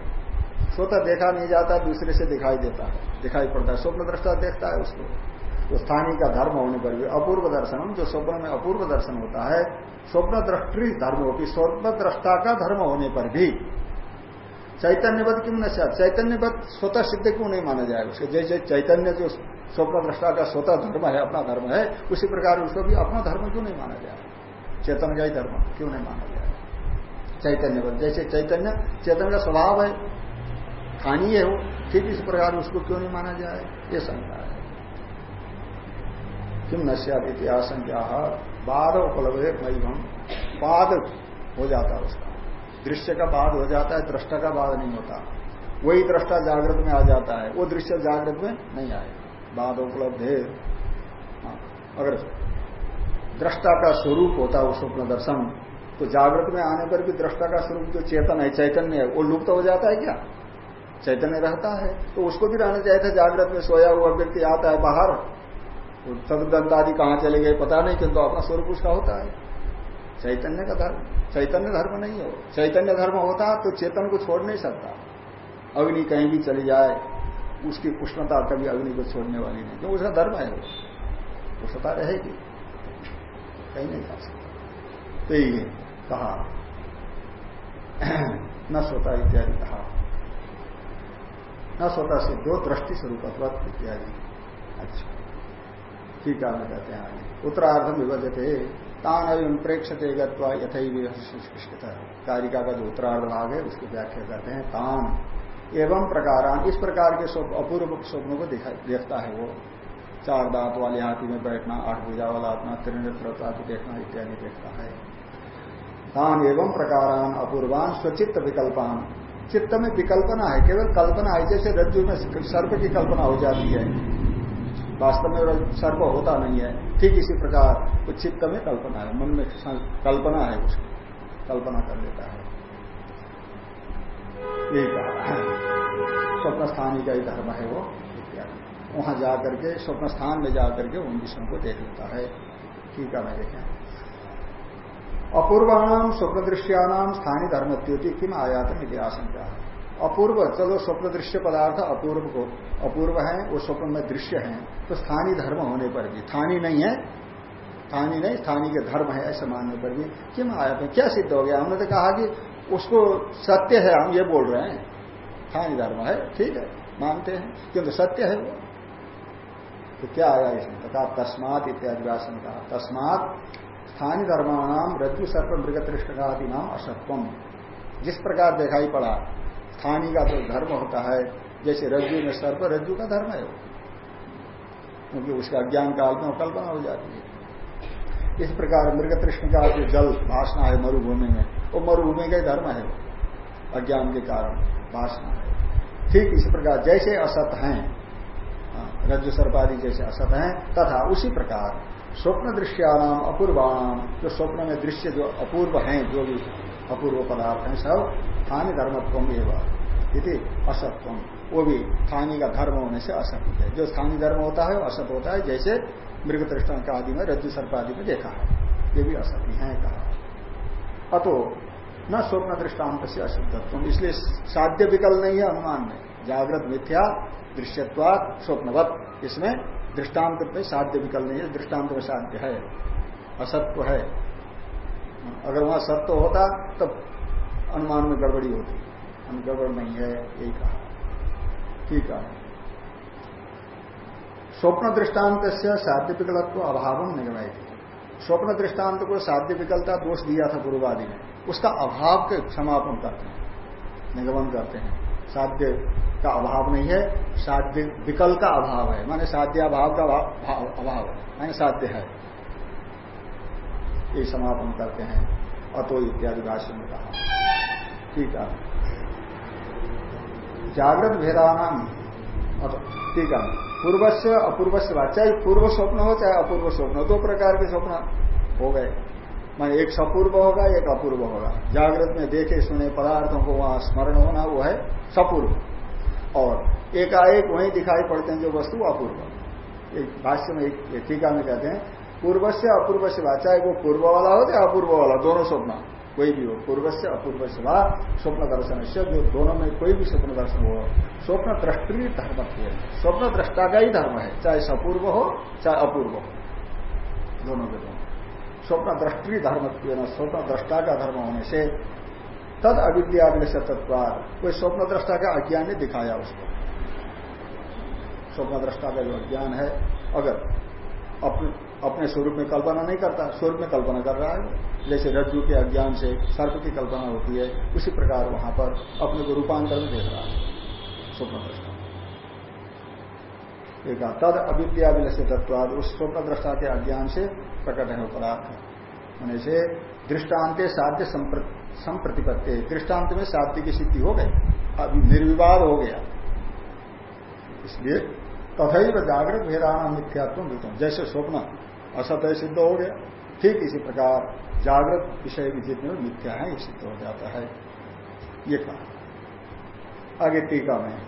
स्वतः देखा नहीं जाता, दूसरे से दिखाई देता है। दिखाई पड़ता है। स्वप्न दृष्टा देखता है उसको। तो स्थानीय का धर्म होने पर भी अपूर्व दर्शनम, जो स्वप्न में अपूर्व दर्शन होता है स्वप्न दृष्टि धर्म होती स्वप्न दृष्टा का धर्म होने पर भी। चैतन्यवत क्यों न चैतन्यवत स्वतः सिद्ध क्यों नहीं माना जाए उसके? जैसे चैतन्य जो स्वप्न दृष्टा का स्वतः धर्म है, अपना धर्म है, उसी प्रकार उसको भी अपना धर्म क्यों नहीं माना जाए? चेतन का ही धर्म क्यों नहीं माना जाए? चैतन्यवत, जैसे चैतन्य, चेतन का स्वभाव है स्थानीय हो ठीक इस प्रकार उसको क्यों नहीं माना जाए? ये शंका है। किम नश्यादी बाद उपलब्ध मई हम बाद हो जाता है उसका। दृश्य का बाद हो जाता है दृष्टा का बाद नहीं होता। वही दृष्टा जागृत में आ जाता है वो दृश्य जागृत में नहीं आए बाद उपलब्ध। है हाँ, अगर दृष्टा का स्वरूप होता है स्वप्न दर्शन तो जागृत में आने पर भी दृष्टा का स्वरूप जो चेतन है चैतन्य है वो लुप्त हो जाता है क्या? चैतन्य रहता है तो उसको भी रहना चाहिए था जागृत में सोया हुआ व्यक्ति आता है बाहर चतुर्दंत आदि कहाँ चले गए पता नहीं, किंतु अपना स्वरूप उसका होता है। चैतन्य का धर्म, चैतन्य धर्म नहीं हो चैतन्य धर्म होता तो चेतन को छोड़ नहीं सकता। अग्नि कहीं भी चली जाए, उसकी उष्णता कभी अग्नि को छोड़ने वाली नहीं। क्योंकि उसका धर्म है वो। उष्णता रहेगी, कहीं नहीं जा सकता। तो ये कहा, न सोता इत्यादि कहा। न सोता से दो दृष्टि स्वरूप इत्यादि। अच्छा। ठीक है कहते हैं आगे। उत्तरार्धम विभजते तान अभी प्रेक्षते गत्वा यथई कारिका का जो उत्तरार्ध भाग है, उसकी व्याख्या करते हैं तान एवं प्रकारान, इस प्रकार के अपूर्व स्वप्नों को देखता है वो। चार दांत वाले हाथी में बैठना, आठ भुजा वाला अपना त्रिनेत्र देखना इत्यादि देखता है। तान एवं प्रकारान, अपूर्वान, स्वचित्त विकल्पान। चित्त में विकल्पना है, केवल कल्पना है, जैसे रज्जु में सर्प की कल्पना हो जाती है। वास्तव में सर्प होता नहीं है। ठीक इसी प्रकार वो चित्त में कल्पना है। मन में कल्पना है उसकी। कल्पना कर लेता है। यही स्वप्न स्थानी का ही धर्म है वो। इत्यादि वहाँ जाकर के स्वप्न स्थान में जाकर के उन विषयों को देख लेता है। ठीक है, मैं देखें अपूर्वाणाम स्वप्न दृश्यानाम स्थानीय धर्मत्योति किम आयातन इतिहास क्या है। अपूर्व, चलो स्वप्न दृश्य पदार्थ अपूर्व को, अपूर्व है, वो स्वप्न में दृश्य है तो स्थानीय धर्म होने पर भी। स्थानीय नहीं है, स्थानीय नहीं, स्थानीय के धर्म है, ऐसे मानने पर भी। क्यों आया? था क्या सिद्ध हो गया? हमने तो कहा कि उसको सत्य है, हम ये बोल रहे हैं। स्थानीय धर्म है, ठीक है, मानते हैं। क्योंकि सत्य है वो? तो क्या आया इसमें? तथा तस्मात इत्यादि व्यासन कहा, तस्मात स्थानीय धर्माणाम रज्जु सर्प मृग तृष्टि नाम असत्वम। जिस प्रकार दिखाई पड़ा स्थानी का जो धर्म होता है जैसे रज्जु में सर्प रज्जु का धर्म है क्योंकि उसका अज्ञान काल में कल्पना हो जाती है। इस प्रकार मृग तृष्ण का जो जल भाषणा है मरुभूमि में वो मरुभूमि का धर्म है। अज्ञान के कारण भाषणा है। ठीक इसी प्रकार जैसे असत हैं हाँ, रज्जु सर्पादी जैसे असत हैं तथा उसी प्रकार स्वप्न दृश्याणाम अपूर्वाणाम जो स्वप्न में दृश्य जो अपूर्व हैं जो भी अपूर्व पदार्थ हैं सब स्थानीय धर्मत्व एवं। असत्वम वो भी स्थानीय का धर्म होने से असत है जो स्थानीय धर्म होता है, वो असत होता है। जैसे मृग तृष्ण का आदि में, रज्जु सर्प आदि में देखा है। ये भी असत्य है, कहा अतो, न स्वप्न दृष्टांत से अशुद्धत्व इसलिए साध्य विकल नहीं है अनुमान में। जागृत मिथ्या दृश्यत्वाद स्वप्नवत। इसमें दृष्टांत में साध्य विकल नहीं है। दृष्टांत में साध्य है। असत्व है। अगर वहाँ सत्य होता, तब अनुमान में गड़बड़ी होती। हम गड़बड़ नहीं है, यही कहा। ठीक है। स्वप्न दृष्टांत से साध्य विकलत्व अभाव निगमय स्वप्न दृष्टांत को साध्य विकलता दोष दिया था गुरुवादी ने। उसका अभाव के समापन करते हैं, निगमन करते हैं। साध्य का अभाव नहीं है, साध्य विकल का अभाव है। माने साध्य अभाव का अभाव है। माने साध्य है। ये समापन करते हैं। अतो इत्यादि भाष्य में कहा। ठीक है। जागृत भेदानाम ठीक है। पूर्व से अपूर्व से बात। चाहे पूर्व स्वप्न हो, चाहे अपूर्व स्वप्न हो, दो प्रकार के स्वप्न हो गए। मैं एक सपूर्व होगा, एक अपूर्व होगा। जागृत में देखे, सुने, पदार्थों को वहाँ स्मरण होना, वो है सपूर्व। और एकाएक वही दिखाई पड़ते हैं जो वस्तु अपूर्व। एक भाष्य में एक टीका में कहते हैं पूर्व से अपूर्व से बात चाहे वो पूर्व वाला हो चाहे अपूर्व वाला दोनों स्वप्न। कोई भी हो पूर्व से अपूर्व से वा? स्वप्न दर्शन से जो दोनों में कोई भी स्वप्न दर्शन हो। स्वप्न दृष्टि धर्म स्वप्न दृष्टा का ही धर्म है, चाहे सपूर्व हो, चाहे अपूर्व हो। दोनों के दोनों। स्वप्न दृष्टि धर्म स्वप्न दृष्टा का धर्म होने से तद अविद्या तत्वार। कोई स्वप्न दृष्टा का अज्ञान ने दिखाया उसको। स्वप्न दृष्टा का जो अज्ञान है, अगर अपने अपने स्वरूप में कल्पना नहीं करता, स्वरूप में कल्पना कर रहा है। जैसे रज्जु के अज्ञान से सर्प की कल्पना होती है, उसी प्रकार वहाँ पर अपने को रूपांतर में देख रहा है। स्वप्न दृष्टा। एक तद अविद्या विलस्य तत्वाद उस स्वप्न दृष्टा के अज्ञान से प्रकट है पदार्थ होने से दृष्टांत साध्य संप्रतिपत्ति दृष्टांत में साध्य की सिद्धि हो गई, अभी निर्विवाद हो गया। इसलिए तथा जागृत भेदाना मिथ्यात्व जैसे स्वप्न असत्य सिद्ध हो गया। ठीक इसी प्रकार जागृत विषय भी जितने मिथ्या है, ये सिद्ध हो जाता है। ये कहा। आगे टीका में।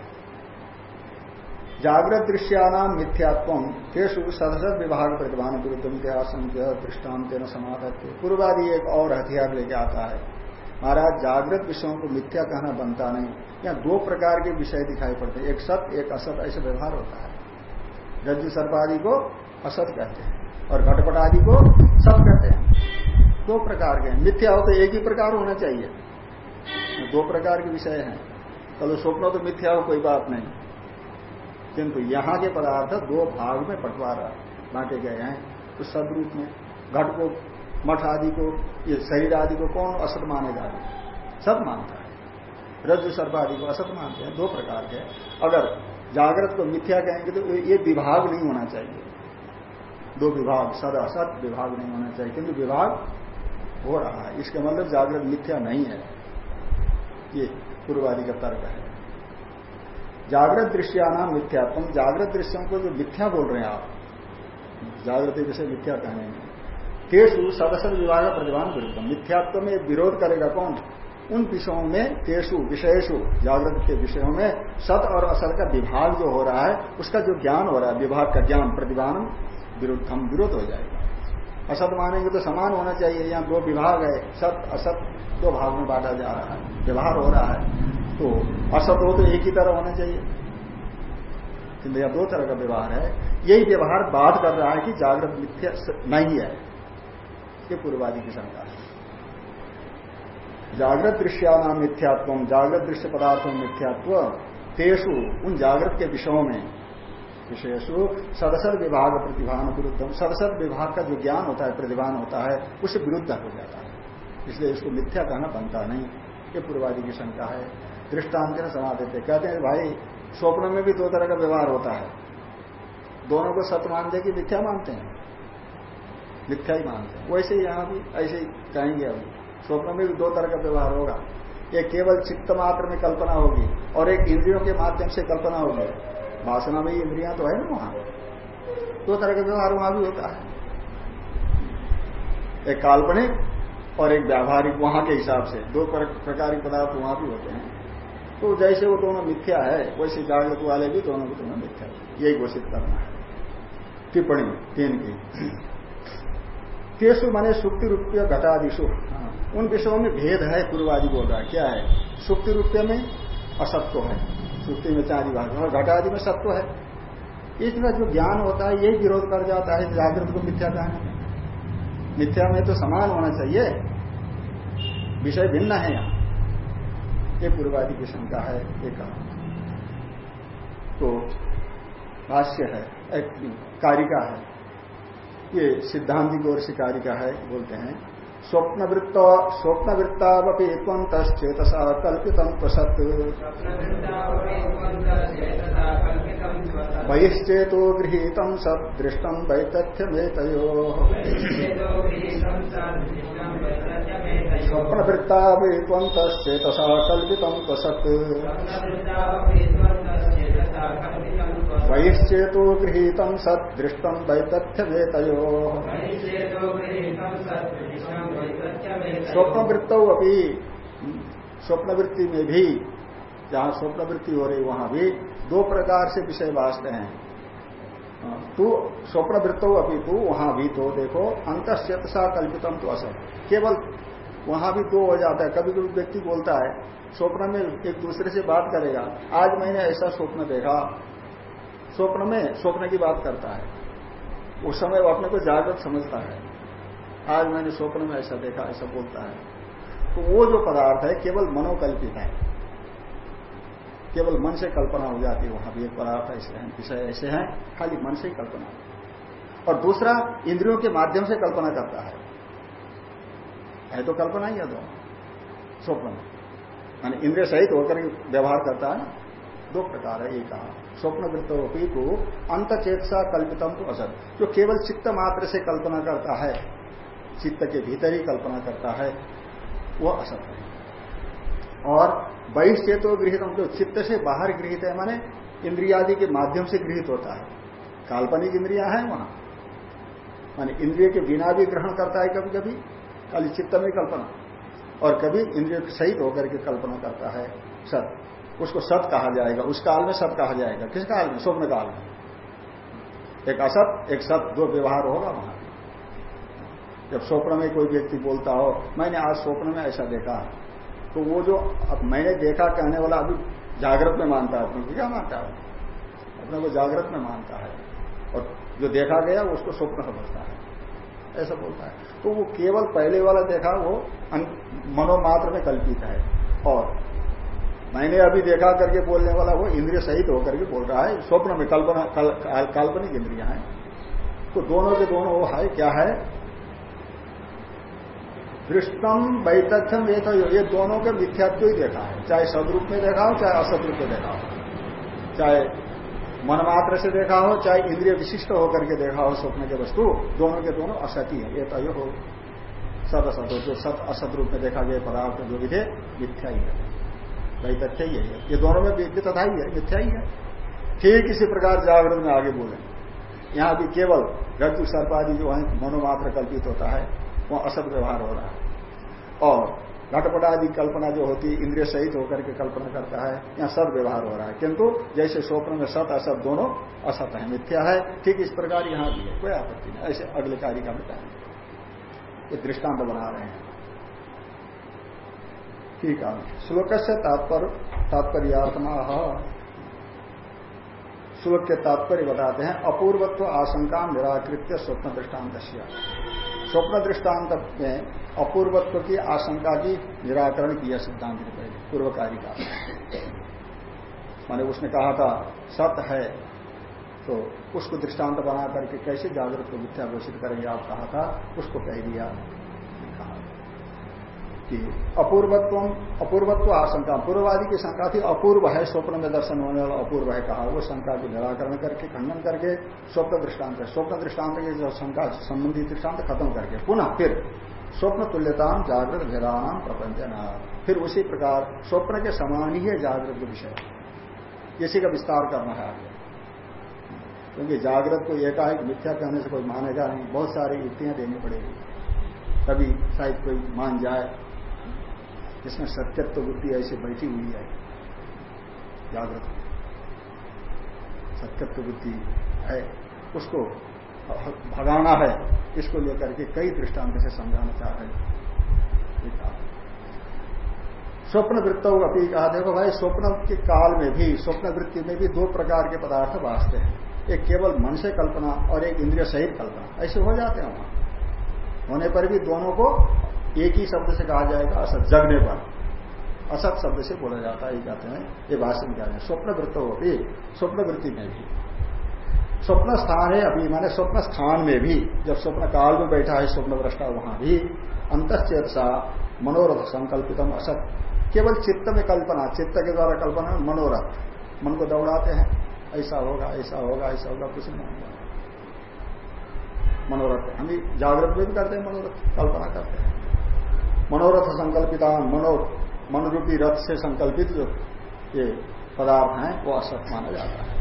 जागृत दृश्यानाम मिथ्यात्व तेसु सदसद विभाग प्रतिभान विरुद्ध मिथ्यासंख्य दृष्टांत न समाधत्य पूर्वादि एक और हथियार लेके आता है। महाराज, जागृत विषयों को मिथ्या कहना बनता नहीं। यहाँ दो प्रकार के विषय दिखाई पड़ते हैं। एक सत्य एक असत, ऐसे व्यवहार होता है। रज्जु सर्पादी को असत कहते हैं। और घटपट आदि को सब कहते हैं। दो प्रकार के मिथ्या हो तो एक ही प्रकार होना चाहिए। दो प्रकार के विषय हैं। चलो स्वप्न तो मिथ्या हो, कोई बात नहीं। किंतु यहाँ के पदार्थ दो भाग में बंटवारा, बांटे गए हैं। तो सदरूप में घट को, मठ आदि को, ये शरीर आदि को कौन असत मानेगा? सब मानता है। रज्जु सर्प आदि को असत मानते हैं। दो प्रकार के अगर जागृत को मिथ्या कहेंगे तो ये विभाग नहीं होना चाहिए। दो विभाग, सद असत विभाग नहीं होना चाहिए, किंतु विभाग हो रहा है। इसका मतलब जागृत मिथ्या नहीं है। ये पूर्वादि का तर्क है। जागृत दृश्यानाम मिथ्यात्म जागृत दृश्यों को जो मिथ्या बोल रहे हैं आप, जागृति विषय मिथ्या कहने में तेसु सदसद विभाग प्रतिभान विरुद्ध। मिथ्यात्व में विरोध करेगा कौन? उन विषयों में तेसु विषयसु जागृत के विषयों में सत और असत का विभाग जो हो रहा है, उसका जो ज्ञान हो रहा है, विभाग का ज्ञान प्रतिभान विरुद्ध हम विरोध हो जाएगा। असत मानेंगे तो समान होना चाहिए। यहाँ दो विभाग है, सत, असत, दो भाग में बांटा जा रहा है, व्यवहार हो रहा है। तो असत हो तो एक ही तरह होना चाहिए। किंतु यह दो तरह का व्यवहार है। यही व्यवहार बात कर रहा है कि जागृत मिथ्या नहीं है। ये पूर्वादि की शंका है। जागृत दृश्यानाम मिथ्यात्व जागृत दृश्य पदार्थों मिथ्यात्व, तेसु उन जागृत के विषयों में विशेषु सदसद विभाग प्रतिभान विरुद्ध। सदसद विभाग का जो ज्ञान होता है, प्रतिभान होता है, उससे विरुद्ध हो जाता है। इसलिए इसको मिथ्या कहना बनता नहीं। ये पूर्वादि की शंका है। दृष्टांत न समा देते कहते हैं, भाई, स्वप्न में भी दो तरह का व्यवहार होता है। दोनों को सत्य मानते कि मिथ्या मानते हैं। मिथ्या ही मानते हैं। वैसे ही यहाँ भी ऐसे ही कहेंगे अभी। स्वप्न में भी दो तरह का व्यवहार होगा। एक केवल चित्त मात्र में कल्पना होगी और एक इंद्रियों के माध्यम से कल्पना होगी। वासना में इंद्रिया तो है ना वहाँ। दो तरह का व्यवहार वहाँ भी होता है। एक काल्पनिक और एक व्यावहारिक वहाँ के हिसाब से, दो प्रकार के पदार्थ वहाँ भी होते हैं। तो जैसे वो दोनों मिथ्या है, वैसे जागृत वाले भी दोनों को दोनों मिथ्या यही घोषित करना है। टिप्पणी, तीन की। केसु माने सुक्ति रुपये घटादिशु उन विषयों में भेद है, पूर्वादि बोल रहा क्या है? सुक्ति रुपये में असत्व है। सुक्ति में चार विभाग और घट आदि में सत्व है। इसमें जो ज्ञान होता है, यही विरोध कर जाता है जागृत को मिथ्या कहने मिथ्या में तो समान होना चाहिए। विषय भिन्न है यहाँ। ये पूर्वादि की शंका है एक तो भाष्य है कारिका है। ये सिद्धांति की ओर से कारिका है, बोलते हैं। स्वप्न वृत्त स्वप्न वृत्तावपी त्वंतश्चेतसा कल्पित सत् बहिश्चेतो गृहीत सत् दृष्टम वैतथ्यमेतयो। स्वप्न वृत्तावपी त्वंतश्चेतसा कल्पित सत् बहिश्चेतो गृहीत सत दृष्टम वैतथ्यमेतयो। स्वप्न वृत्तौ अभी स्वप्न वृत्ति में भी, जहाँ स्वप्न वृत्ति हो रही, वहाँ भी दो प्रकार से विषय वास्ते हैं। तू स्वप्न वृत्तो अभी तू, वहाँ भी तो देखो अंत अंतश्यतसा कल्पितम तो असर केवल वहाँ भी दो हो जाता है। कभी कभी व्यक्ति बोलता है, स्वप्न में एक दूसरे से बात करेगा, आज मैंने ऐसा स्वप्न देखा। स्वप्न में स्वप्न की बात करता है। उस समय वो अपने को जागृत समझता है। आज मैंने स्वप्न में ऐसा देखा, ऐसा बोलता है। तो वो जो पदार्थ है, केवल मनोकल्पित है। केवल मन से कल्पना हो जाती है, वहाँ भी एक पदार्थ ऐसे हैं, विषय ऐसे हैं, खाली मन से ही कल्पना। और दूसरा, इंद्रियों के माध्यम से कल्पना करता है। है तो कल्पना ही है दो स्वप्न। मान इंद्रिय सहित होकर व्यवहार करता है दो प्रकार है, एक कहा स्वप्न वृत्तोपी को अंत चेतसा कल्पितम तो असत, जो केवल चित्त मात्र से कल्पना करता है। चित्त के भीतर ही कल्पना करता है वह असत है। और बहिश्चेतो गृहित जो चित्त से बाहर गृहित है, माने इंद्रियादि के माध्यम से गृहित होता है। काल्पनिक इंद्रिया है वहाँ। माने इंद्रिय के बिना भी ग्रहण करता है कभी कभी खाली चित्त में कल्पना। और कभी इंद्रिय सहित होकर के कल्पना करता है सत। उसको सत कहा जाएगा, उस काल में सत कहा जाएगा। किस काल में? स्वप्न काल में। एक असत, एक सत, दो व्यवहार होगा वहाँ। जब स्वप्न में कोई व्यक्ति बोलता हो मैंने आज स्वप्न में ऐसा देखा। तो वो जो अब मैंने देखा कहने वाला अभी जागृत में मानता है अपने को क्या मानता है? अपने को जागृत में मानता है। और जो देखा गया उसको स्वप्न समझता है। ऐसा बोलता है। तो वो केवल पहले वाला देखा वो मनोमात्र में कल्पित है। और मैंने अभी देखा करके बोलने वाला वो इंद्रिय सहित होकर के बोल रहा है। स्वप्न में कल्पना कल, काल्पनिक इंद्रिया है। तो दोनों के दोनों वो है क्या है? दृष्टम वैतथ्यम तो ये दोनों के मिथ्यात्व ही देखा है। चाहे सदरूप में देखा हो, चाहे असदरूप में देखा हो। चाहे मनमात्र से देखा हो, चाहे इंद्रिय विशिष्ट होकर के देखा हो, स्वप्न के वस्तु, दोनों के दोनों असती है। ये तय हो। सद असत हो जो सत असत रूप में देखा गया पदार्थ, जो थे, मिथ्या ही है। वही तथ्य ही है। ये दोनों में तथा ही है, मिथ्या ही है। ठीक इसी प्रकार जागृत में आगे बोले। यहाँ भी केवल गर्जु सर्पादि जो है, मनोमात्र कल्पित होता है। वह असद व्यवहार हो रहा है। और घटपट आदि कल्पना जो होती है, इंद्रिय सहित होकर के कल्पना करता है, यहाँ सद व्यवहार हो रहा है। किंतु जैसे स्वप्न में सत, असत दोनों असत है, मिथ्या है, ठीक इस प्रकार यहाँ भी है, कोई आपत्ति नहीं। ऐसे अगले कार्य का बताएँगे ये दृष्टांत बना रहे हैं। ठीक है। श्लोक से तात्पर्य श्लोक के तात्पर्य बताते हैं, अपूर्वत्व आशंका निराकृत्य स्वप्न दृष्टांत स्वप्न दृष्टांत में अपूर्वत्व की आशंका की निराकरण किया सिद्धांत ने पहले पूर्वकारी का। माने उसने कहा था सत है। तो उसको दृष्टांत बना करके कैसे जागृत को मिथ्या घोषित करेंगे, आप कहा था, उसको कह दिया। कि अपूर्वत्व अपूर्वत्व आशंका, पूर्ववादी की शंका थी, अपूर्व है स्वप्न में दर्शन होने वाला, अपूर्व है कहा, वो शंका की निराकरण करके, खंडन करके, स्वप्न दृष्टांत है। स्वप्न दृष्टांत की जो शंका संबंधित दृष्टांत खत्म करके, पुनः फिर स्वप्न तुल्यता जागृत भेदान प्रपंचना। फिर उसी प्रकार स्वप्न के समान ही है जागृत विषय। इसी का विस्तार करना है आगे। क्योंकि जागृत को एकाएक मिथ्या कहने से कोई मानेगा नहीं। बहुत सारी युक्तियाँ देनी पड़ेगी। तभी शायद कोई मान जाए। इसमें सत्यत्व बुद्धि ऐसी बैठी हुई है। जागृत। सत्यत्व बुद्धि है। उसको भगाना है, इसको लेकर के कई दृष्टांत से समझाना चाह रहे स्वप्न वृत्त अपनी कहा, देखो भाई, स्वप्न के काल में भी स्वप्न वृत्ति में भी दो प्रकार के पदार्थ वास्ते हैं। एक केवल मन से कल्पना और एक इंद्रिय सहित कल्पना। ऐसे हो जाते हैं वहाँ। होने पर भी दोनों को एक ही शब्द से कहा जाएगा, असत जगने पर। असत शब्द से बोला जाता है कहते हैं, ये भाषण क्या है स्वप्न वृत्त हो। भी स्वप्न वृत्ति में भी। स्वप्न स्थान है अभी, माने स्वप्न स्थान में भी, जब स्वप्न काल में बैठा है स्वप्न भ्रष्टा वहाँ भी अंतचेत सा मनोरथ संकल्पितम असत। केवल चित्त में कल्पना, चित्त के द्वारा कल्पना, मनोरथ। मन को दौड़ाते हैं, ऐसा होगा ऐसा होगा ऐसा होगा, कुछ नहीं होगा। मनोरथ, हम जागृत भी करते हैं, मनोरथ, कल्पना करते हैं। मनोरथ संकल्पिता मनो, मनोरूपी रथ से संकल्पित जो ये पदार्थ हैं, वो असत माना जाता है।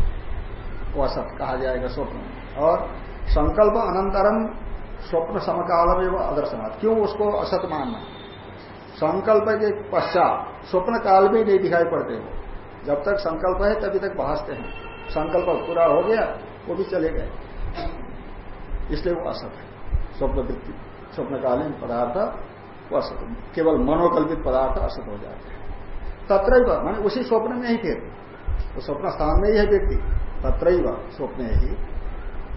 वो असत कहा जाएगा स्वप्न और संकल्प अनंतरम स्वप्न समकाल में वो अदर्शनाथ क्यों उसको असत मानना? संकल्प के पश्चात स्वप्न काल में नहीं दिखाई पड़ते वो जब तक संकल्प है, तभी तक भाषते हैं। संकल्प पूरा हो गया, वो भी चले गए। इसलिए वो असत है। स्वप्न वृत्ति स्वप्नकालीन पदार्थ वो असत केवल मनोकल्पित पदार्थ असत हो जाते हैं। तत्र मान उसी स्वप्न में ही फिर वो स्वप्न स्थान में ही है व्यक्ति। तत्र स्वप्न ही,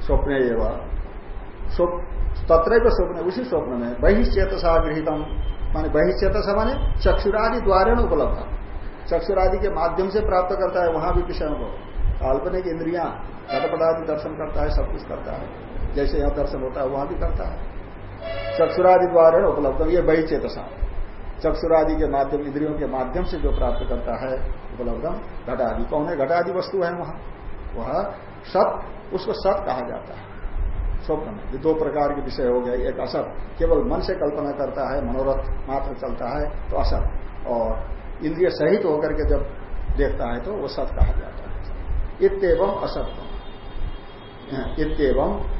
स्वप्न तत्र स्वप्न, उसी स्वप्न में बहिश्चेतसा गृहितम माने बहिश्चेतसा माने चक्षुरादि द्वारे उपलब्ध। चक्षुरादि के माध्यम से प्राप्त करता है, वहाँ भी विषय को काल्पनिक इंद्रिया घटपटादि दर्शन करता है, सब कुछ करता है। जैसे यहाँ दर्शन होता है, वहाँ भी करता है। चक्षुरादि द्वारे उपलब्ध ये बहिचेतसा चक्षुरादि के माध्यम, इंद्रियों के माध्यम से जो प्राप्त करता है उपलब्धम, घटादि। कौन है? घटादि वस्तु है वहाँ। वह सत, उसको सत कहा जाता है। स्वप्न में। दो प्रकार के विषय हो गए। एक असत। केवल मन से कल्पना करता है, मनोरथ मात्र चलता है तो असत। और इंद्रिय सहित तो होकर के जब देखता है तो वो सत कहा जाता है। इतम असत्व इतम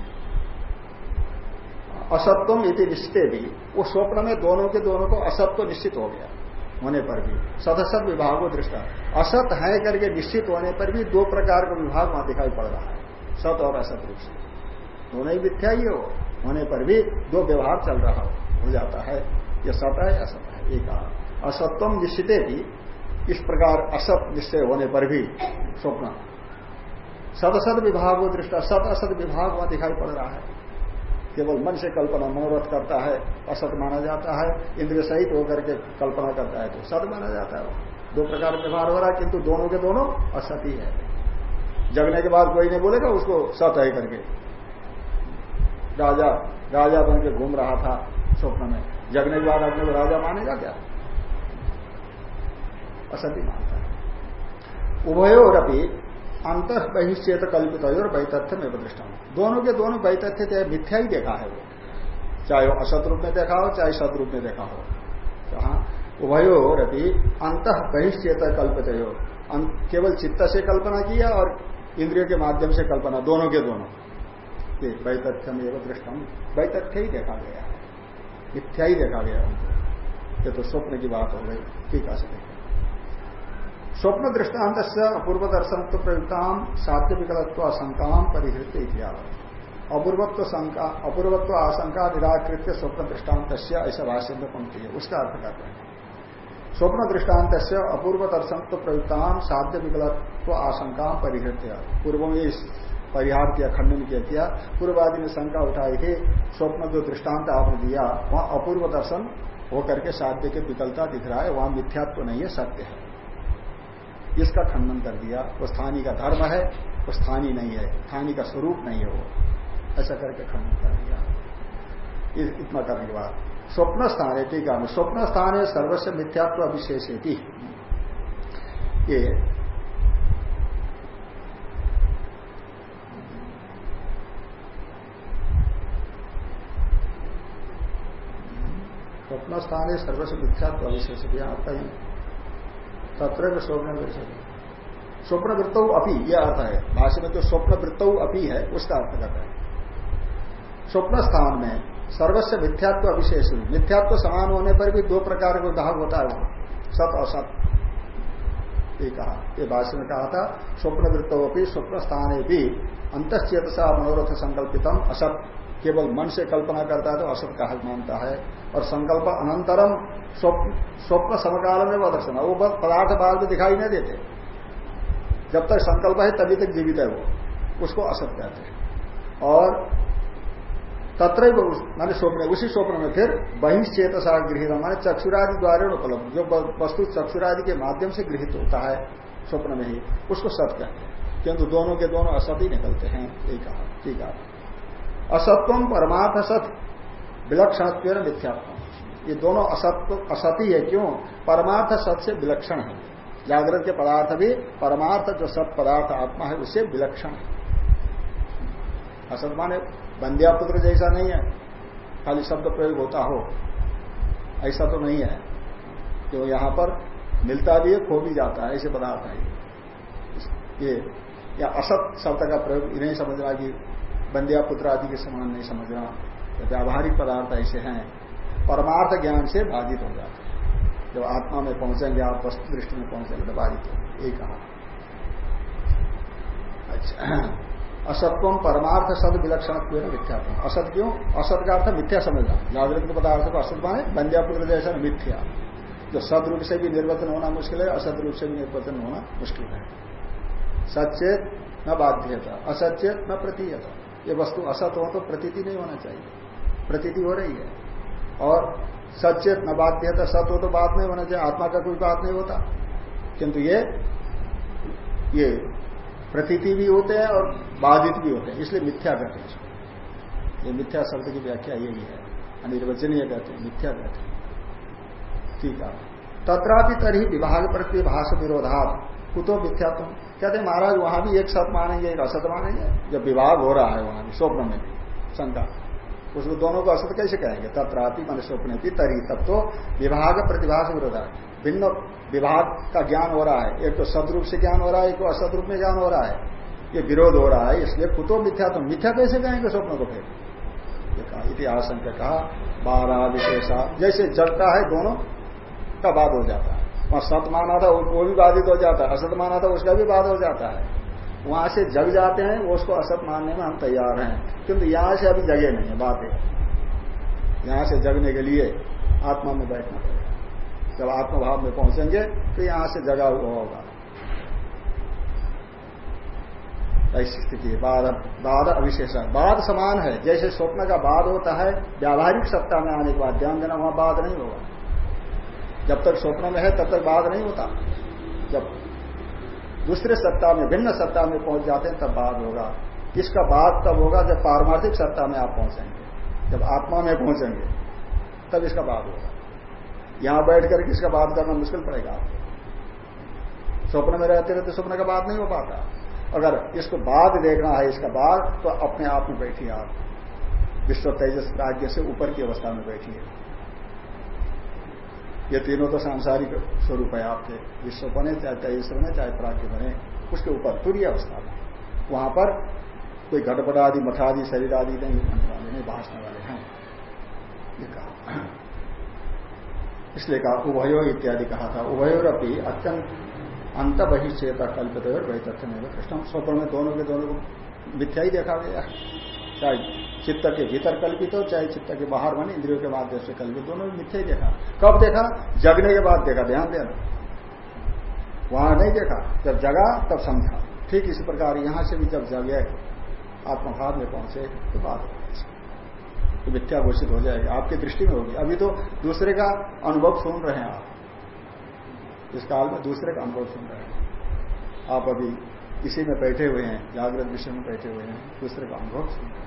असत्वम इति निश्चित भी। वो स्वप्न में दोनों के दोनों को असत्व निश्चित हो गया होने पर भी। सदसत विभाग को दृष्टा। असत है करके निश्चित होने पर भी दो प्रकार का विभाग वहाँ दिखाई पड़ रहा है। सत और असत रूप से। दोनों ही मिथ्या ही हो होने पर भी दो व्यवहार चल रहा हो, हो जाता है। ये सत है असत है एक असत्वम निश्चित भी इस प्रकार असत निश्चय होने पर भी स्वप्न। सदसत विभाग को दृष्टा। सत असत विभाग वहाँ दिखाई पड़ रहा है। केवल मन से कल्पना मनोरथ करता है, असत माना जाता है, इंद्रिय सहित होकर के कल्पना करता है तो सत माना जाता है। दो प्रकार व्यवहार हो रहा है, किंतु दोनों के दोनों असत ही है। जगने के बाद कोई नहीं बोलेगा, उसको सत है करके। राजा राजा बन के घूम रहा था स्वप्न में। जगने के बाद अपने को राजा मानेगा क्या? असत ही मानता है। उभयोर अभी अंत बहिश्चेत कल्पित और वैतथ्य में प्रतिष्ठा दोनों के दोनों वैतथ्य चाहे मिथ्या ही देखा है वो। चाहे वो असत रूप में देखा हो, चाहे सत रूप में देखा हो। कहा उभयो रवि अंत बहिश्चेत कल्पित हो। केवल चित्त से कल्पना किया और इंद्रियों के माध्यम से कल्पना, दोनों के दोनों। ये वैतथ्यम एवं दृष्टम वैतथ्य ही देखा गया है। मिथ्या ही देखा गया उनको। ये तो स्वप्न की बात हो गई। ठीक है। स्वप्न दृष्टांत से अपूर्व दर्शन तो प्रयुक्ताम साध्य विकलत्व आशंका परिहृत इतिहास अपूर्वत्व अपूर्वत्व आशंका निराकृत स्वप्न दृष्टांत ऐसा भाष्य में पंक्ति। है उसका अर्थ कर रहे हैं स्वप्न दृष्टांत से अपूर्व दर्शन तो प्रयुक्ताम साध्य विकलत्व आशंका परिहृत पूर्व में परिहार किया खंडन किया किया, पूर्वादि ने शंका उठाई थी स्वप्न जो दृष्टांत आपने दिया। वहाँ अपूर्व दर्शन होकर के साध्य के विकलता दिख रहा है, वहाँ मिथ्यात्व नहीं है, सत्य है। इसका खंडन कर दिया, वो स्थानीय का धर्म है, वो स्थानीय नहीं है स्थानीय का स्वरूप नहीं है वो। ऐसा करके खंडन कर दिया। इतना करने के बाद। स्वप्न स्थान है, ठीक है स्वप्न स्थान है, सर्वस्व मिथ्यात्व अविशेष ये स्वप्न स्थान है, सर्वस्व मिथ्यात्व अविशेष आपका ही तत्र स्वप्न स्वप्न वृत्त अपी, यह अर्थ है भाषा में जो स्वप्न वृत्त अपी है, उसका अर्थ करता है। स्वप्न स्थान में सर्वस्व मिथ्यात्व विशेष मिथ्यात्व समान होने पर भी दो प्रकार का भाग होता है सत असत ये कहा, ये भाष्य में कहा था स्वप्न वृत्तोपी स्वप्न स्थान भी अंतचेतसा मनोरथ संकल्पितम, असत। केवल मन से कल्पना करता है तो असत का मानता है, और संकल्प अनंतरम स्वप्न समकाल में वो दर्शन वो पदार्थ बाद में दिखाई नहीं देते। जब तक संकल्प है तभी तक जीवित है वो। उसको असत कहते हैं। और तत्र माने स्वप्न, उसी स्वप्न में फिर बहिश्चेतसा गृहित माने चक्षुरादि द्वारा उपलब्ध जो वस्तु चक्षुरादि के माध्यम से गृहित होता है स्वप्न में ही, उसको सत कहते हैं। किंतु दोनों के दोनों असत ही निकलते हैं। यही कहा, ठीक है। असत्वम परमार्थ सत विलक्षण मिथ्यात्म ये दोनों असत्व, असती है क्यों? परमार्थ सत से विलक्षण है। जागृत के पदार्थ भी परमार्थ जो सत पदार्थ आत्मा है, उससे विलक्षण है। असत माने बंध्या पुत्र जैसा नहीं है। खाली शब्द प्रयोग होता हो। ऐसा तो नहीं है। जो यहाँ पर मिलता भी है, खो भी जाता है, ऐसे पदार्थ है। ये, या असत शब्द का प्रयोग इन्हें समझना कि बंदिया पुत्र आदि के समान नहीं समझना। व्यावहारिक पदार्थ ऐसे हैं। परमार्थ ज्ञान से बाधित हो जाते हैं। जब आत्मा में पहुँचेंगे, आप वस्तु दृष्टि में पहुँचेंगे तो बाधित होंगे। एक कहा। अच्छा। असत्व परमार्थ सद विलक्षण मिथ्यात्म असत क्यों? असत का अर्थ मिथ्या समझना। जागृत पदार्थ को असत माने बंध्यापुत्र जैसा मिथ्या। जो सद रूप से भी निर्वचन होना मुश्किल है, असत रूप से भी निर्वचन होना मुश्किल है। सचेत न बाध्यता असचेत न प्रतीयता। ये वस्तु असत हो तो प्रतीति नहीं होना चाहिए। प्रतीति हो रही है। और सचेत न बाध्यता सत हो तो बात नहीं होना चाहिए, आत्मा का कोई बात नहीं होता। किंतु ये ये प्रतीति भी होते हैं और बाधित भी होते हैं, इसलिए मिथ्या कहते हैं ये मिथ्या शब्द की व्याख्या यही है। अनिर्वचनीय कहते हैं, मिथ्या कहते हैं। ठीक है। तथापि तरी विभाग प्रति भाष विरोधात। कुतो मिथ्यात्म कहते महाराज, वहाँ भी एक सत मानेंगे, एक असत मानेंगे। जब विभाग हो रहा है वहाँ भी, स्वप्न में भी, शंका। उसको दोनों को असत कैसे कहेंगे? तत्रापि मन स्वप्न की तरी तब तो विभाग प्रतिभाष विरोधा। भिन्न विभाग का ज्ञान हो रहा है। एक तो सदरूप से ज्ञान हो रहा है, एक तो असत रूप में ज्ञान हो रहा है। ये विरोध हो रहा है, इसलिए कुतो मिथ्या तो मिथ्या कैसे कहेंगे स्वप्न को फिर? इतिहास ने कहा, बारह विशेषा। जैसे जगता है दोनों का बाद हो जाता है। वहाँ सत माना था, वो भी बाधित हो जाता है, असत माना था, उसका भी बाध हो जाता है। वहाँ से जग जाते हैं, वो उसको असत मानने में हम तैयार हैं। किंतु यहाँ से अभी जगे नहीं है बात। है यहाँ से जगने के लिए आत्मा में बैठना पड़ेगा। जब आत्मभाव में पहुँचेंगे तो यहाँ से जगा हुआ होगा। ऐसी स्थिति बाद बाद अविशेष बाद समान है। जैसे स्वप्न का बाद होता है, व्यावहारिक सत्ता में आने के बाद ध्यान देना वहाँ बाद नहीं होगा। जब तक स्वप्न में है, तब तक बाद नहीं होता। जब दूसरे सत्ता में, भिन्न सत्ता में पहुँच जाते हैं, तब बाद होगा। इसका बाद तब होगा? जब पारमार्थिक सत्ता में आप पहुँचेंगे। जब आत्मा में पहुँचेंगे, तब इसका बाद होगा। यहाँ बैठ कर इसका बात करना मुश्किल पड़ेगा आपको? स्वप्न में रहते रहते स्वप्न का बात नहीं हो पाता। अगर इसको बाद देखना है, इसका बाद तो अपने आप में बैठिए आप। विश्व तेजस राज्य से ऊपर की अवस्था में बैठिए। ये तीनों तो सांसारिक स्वरूप है आपके। विश्व बने चाहे तेईस बने चाहे प्राग्ञ बने उसके ऊपर तुरी अवस्था में। वहाँ पर कोई घटपट आदि मठादि शरीर आदि नहीं बनने वाले नहीं भाषने वाले हैं। ये कहा। इसलिए कहा, उभयो इत्यादि कहा था। उभयोर अपनी अत्यंत अंत बहिश्चेता कल्पित वही तथ्य नहीं कृष्ण स्वप्न में दोनों के दोनों को मिथ्या ही देखा गया चाहे चित्त के भीतर कल्पित हो, चाहे चित्त के बाहर बने, इंद्रियों के माध्यम से कल्पित, दोनों मिथ्या देखा। कब देखा? जगने के बाद देखा, ध्यान देना। वहाँ नहीं देखा, जब जगा, तब समझा। ठीक इसी प्रकार यहाँ से भी जब जगे, आत्मभाव में पहुँचे तो बात हो। तो मिथ्या घोषित हो जाएगी। आपकी दृष्टि में होगी। अभी तो दूसरे का अनुभव सुन रहे हैं आप। इस काल में दूसरे का अनुभव सुन रहे हैं। आप अभी इसी में बैठे हुए हैं, जागृत विषय में बैठे हुए हैं, दूसरे का अनुभव सुन रहे हैं।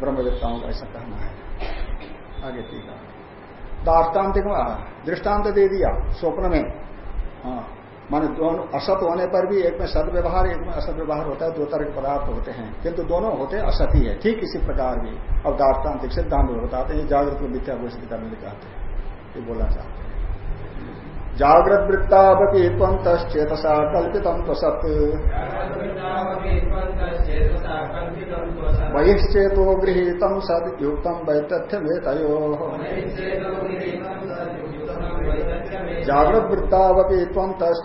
ब्रह्मवेत्ताओं का ऐसा कहना है। आगे ठीक है। दाष्टान्तिक दृष्टांत दे दिया स्वप्न में। हाँ माने दोनों असत होने पर भी एक में सद व्यवहार एक में असत व्यवहार होता है, दो तरह के पदार्थ होते हैं। किंतु दोनों होते असत ही है। ठीक इसी प्रकार भी। अब दाष्टान्तिक सिद्धांत बताते हैं, जागृत में मिथ्या घोषित करने चाहते हैं। ये बोलना चाहते हैं। जागृत वृत्तावती चेतसा कल्पित तो बहिश्चेतो गृहीत सद युक्त वैतथ्य वेतयो जागृत वृत्तावती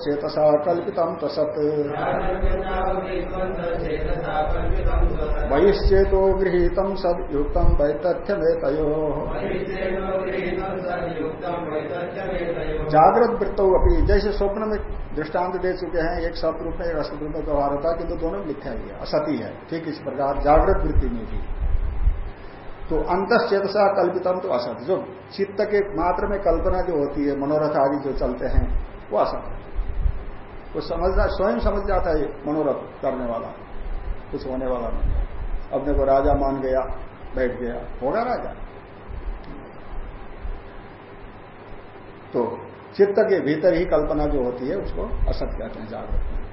चेतसा कल्पित तो सत बहिश्चेतो गृहीत सद युक्त वेतयो जागृत वृत्तो अपनी जैसे स्वप्न में दृष्टांत दे चुके हैं, एक सत रूप में एक असत रूप में व्यवहार होता है, किंतु दोनों मिथ्या ही है असती है ठीक इस प्रकार जागृत वृत्ति में भी। तो अंतचेतसा कल्पितम तो असत जो चित्त के मात्र में कल्पना जो होती है, मनोरथ आदि जो चलते हैं, वो असत है वो समझना, स्वयं समझ जाता है मनोरथ करने वाला। कुछ होने वाला नहीं अपने को राजा मान गया, बैठ गया। होगा राजा? तो चित्त के भीतर ही कल्पना जो होती है, उसको असत कहते हैं, जागृत। में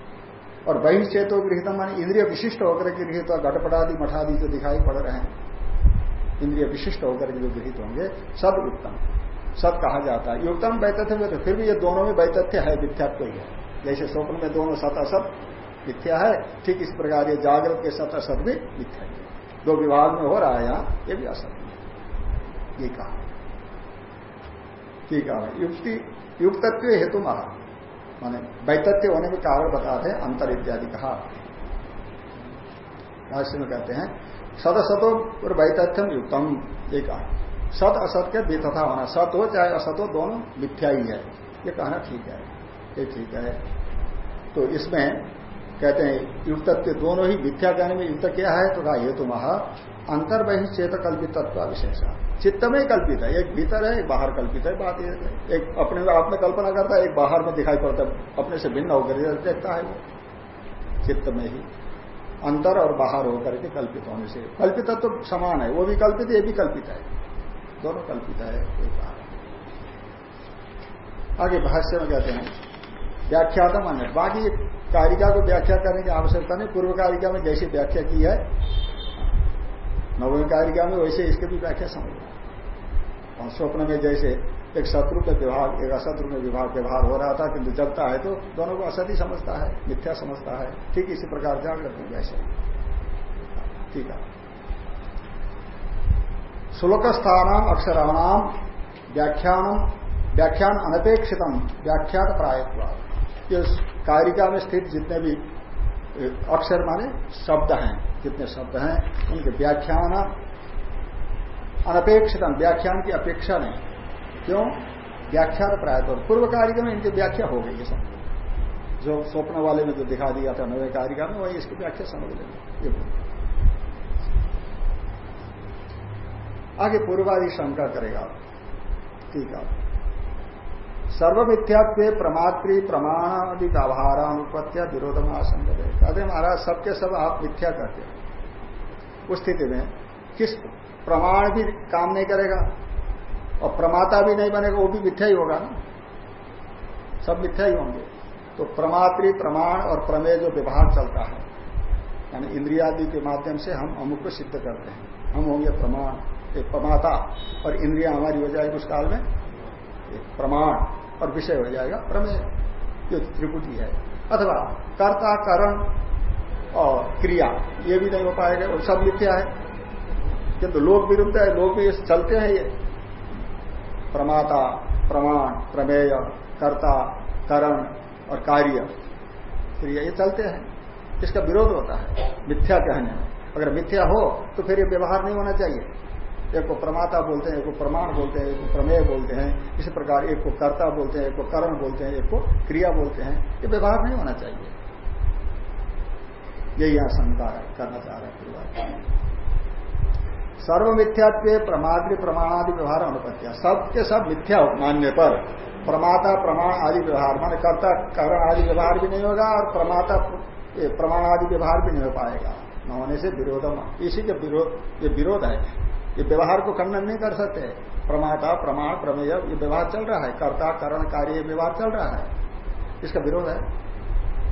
और बहिर्चेतो गृहित मानी इंद्रिय विशिष्ट होकर के गृहित, घटपटादि, मठादि जो दिखाई पड़ रहे हैं इंद्रिय विशिष्ट होकर जो गृहित होंगे, सब उत्तम। सत कहा जाता है। युक्तम वैतथ्य में तो फिर भी ये दोनों में वैतथ्य है मिथ्यात्व ही है। जैसे स्वप्न में दोनों सत असत मिथ्या है, ठीक इस प्रकार ये जागृत के सत असत भी मिथ्या है। दो विभाग में हो रहा है यहाँ, ये भी असत ये कहा। ठीक है, युक्ति, युक्तत्व हेतु महा। माने वैतथ्य होने के कारण बताते हैं, अंतर इत्यादि कहा। भाष्य में कहते हैं सत असतो और वैतथ्यम युक्तम कहा। सत असत के वितथा होना, सत हो चाहे असत हो, दोनों मिथ्या ही है। ये कहना ठीक है, ये ठीक है। तो इसमें कहते हैं, युक्तत्व दोनों ही मिथ्या कहने में युक्त क्या है, तथा तो हेतु महा अंतर वही चेत कल्पित तत्व विशेषा। चित्त में कल्पित है, एक भीतर है, एक बाहर कल्पित है, बात यह एक अपने आप में कल्पना करता है, एक बाहर में दिखाई पड़ता है, अपने से भिन्न होकर देखता है वो। चित्त में ही। अंतर और बाहर होकर के कल्पित होने से। कल्पित तो समान है। वो भी कल्पित, ये भी कल्पित है। दोनों कल्पित है आगे भाष्य में कहते हैं व्याख्या व्याख्यातम अन्य। बाकी कारिका को व्याख्या करने की आवश्यकता नहीं। पूर्व कारिका में जैसी व्याख्या की है, नवमी कारिका में वैसे इसके भी व्याख्या समझना और स्वप्न में जैसे एक शत्रु के विभाग एक अशत्रु में विभाग व्यवहार हो रहा था किंतु जगता है तो दोनों को असत ही समझता है, मिथ्या समझता है। ठीक इसी प्रकार जागृत में वैसे ठीक है। श्लोक स्थानाम अक्षराणाम व्याख्यान व्याख्यान अनपेक्षितम व्याख्यात प्रायत्व ये कारिका में स्थित जितने भी अक्षर माने शब्द हैं, जितने शब्द हैं, उनके व्याख्यान अनपेक्षितम, व्याख्यान की अपेक्षा नहीं। क्यों? व्याख्यान प्राय तौर पूर्व कारिका में इनकी व्याख्या हो गई है सब। जो स्वप्न वाले में जो दिखा दिया था नवे कारिका में वही इसकी व्याख्या समझ लेंगे। आगे पूर्वादि शंका करेगा। ठीक है। सर्वमिथ्यात्व प्रमात्री प्रमाणादि व्यवहारानुपत्या विरोध में आशंका कहते महाराज, सबके सब आप मिथ्या करते उस स्थिति में किस प्रमाण भी काम नहीं करेगा? और प्रमाता भी नहीं बनेगा, वो भी मिथ्या ही होगा ना। सब मिथ्या ही होंगे। तो प्रमात्री, प्रमाण और प्रमेय जो व्यवहार चलता है, यानी इंद्रियादि के माध्यम से हम अमुक को सिद्ध करते हैं। हम होंगे प्रमाण, एक प्रमाता, और इंद्रिया हमारी हो जाएगी उस काल में, एक प्रमाण, और विषय हो जाएगा प्रमेय, जो त्रिपुटी है। अथवा कर्ता, करण और क्रिया, ये भी नहीं हो पाएगा और सब मिथ्या है। किंतु लोग विरुद्ध है लोग भी चलते हैं ये। प्रमाता, प्रमाण, प्रमेय, कर्ता, करण और कार्य। क्रिया ये चलते हैं। इसका विरोध होता है। मिथ्या कहने में। अगर मिथ्या हो तो फिर ये व्यवहार नहीं होना चाहिए। एक को प्रमाता बोलते हैं, एक को प्रमाण बोलते हैं, एक को प्रमेय बोलते हैं। इसी प्रकार एक को कर्ता बोलते हैं, एक को करण बोलते हैं, एक को क्रिया बोलते हैं। ये व्यवहार नहीं होना चाहिए। यही यहाँ शंका करना चाह रहे हैं सर्व मिथ्यात्व प्रमाद्री प्रमाणादि व्यवहार अनुपत्या। सब के सब मिथ्या मानने पर प्रमाता, प्रमाण आदि व्यवहार, माने कर्ता, करण आदि व्यवहार भी नहीं होगा और प्रमाता प्रमाण आदि व्यवहार भी नहीं हो पाएगा। न होने से विरोध इसी के विरोध ये विरोध है। ये व्यवहार को खंडन नहीं कर सकते। प्रमाता, प्रमाण, प्रमेय, ये व्यवहार चल रहा है। कर्ता, करण, कार्य व्यवहार चल रहा है। इसका विरोध है।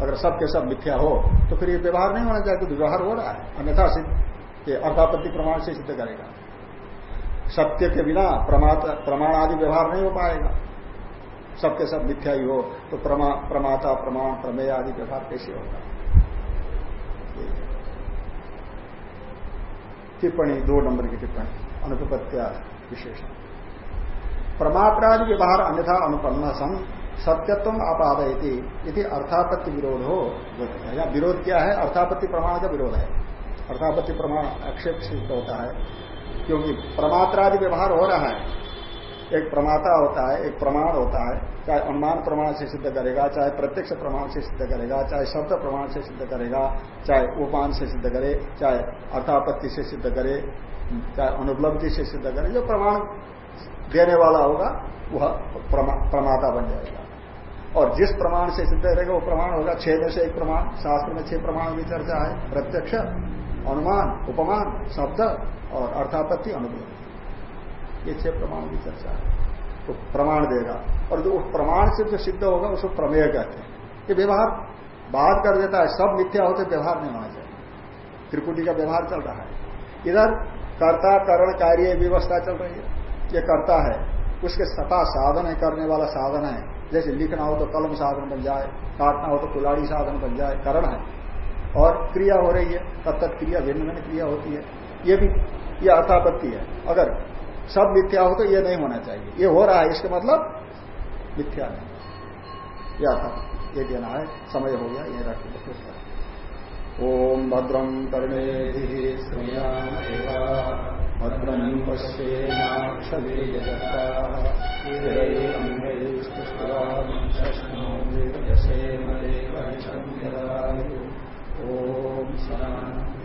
अगर सब के सब मिथ्या हो तो फिर ये व्यवहार नहीं होना चाहिए तो व्यवहार हो रहा है। अन्यथा ये अर्थापत्ति प्रमाण से सिद्ध करेगा। सत्य के बिना प्रमाण आदि व्यवहार नहीं हो पाएगा। सबके सब मिथ्या ही हो तो प्रमा, प्रमाता प्रमाण प्रमेय आदि व्यवहार कैसे होगा? टिप्पणी दो नंबर की टिप्पणी अनुपत्या विशेषण। प्रमात्रादि व्यवहार अन्यथा अनुपन्न सन सत्यत्व आपादयती अर्थापत्ति विरोध हो विरोध क्या है? अर्थापत्ति प्रमाण का विरोध है। अर्थापत्ति प्रमाण अक्षेप सिद्ध होता है, क्योंकि प्रमात्रादि व्यवहार हो रहा है। एक प्रमाता होता है, एक प्रमाण होता है, चाहे अनुमान प्रमाण से सिद्ध करेगा, चाहे प्रत्यक्ष प्रमाण से सिद्ध करेगा, चाहे शब्द प्रमाण से सिद्ध करेगा, चाहे उपान से सिद्ध करे, चाहे अर्थापत्ति से सिद्ध करे, चाहे अनुपलब्धि से सिद्ध करे, जो प्रमाण देने वाला होगा, वह प्रमाता बन जाएगा। और जिस प्रमाण से सिद्ध करेगा, वो प्रमाण होगा। छह में से एक प्रमाण, शास्त्र में छह प्रमाण की चर्चा है, प्रत्यक्ष अनुमान, उपमान, शब्द और अर्थापत्ति अनुभव ये छह प्रमाण की चर्चा है। तो प्रमाण देगा। और जो उस प्रमाण से जो सिद्ध होगा, उसको प्रमेय कहते हैं। ये व्यवहार बात कर देता है। सब मिथ्या होते व्यवहार नहीं होना चाहिए त्रिपुटी का व्यवहार चल रहा है। इधर कर्ता, करण, कार्य, व्यवस्था चल रही है। ये करता है। उसके सता साधन है, करने वाला साधन है। जैसे लिखना हो तो कलम साधन बन जाए, काटना हो तो कुलाड़ी साधन बन जाए, करण है। और क्रिया हो रही है, तब तक क्रिया भिन्न भिन्न क्रिया होती है। ये भी, ये अर्थापत्ति है। अगर सब मिथ्या हो तो ये नहीं होना चाहिए। ये हो रहा है, इसका मतलब मिथ्या नहीं। यह था ये देना है, समय हो गया, ये रख ओम भद्रम कर्णे भद्रम पश्येम्ष्टुष्टुराशेम ओम शांति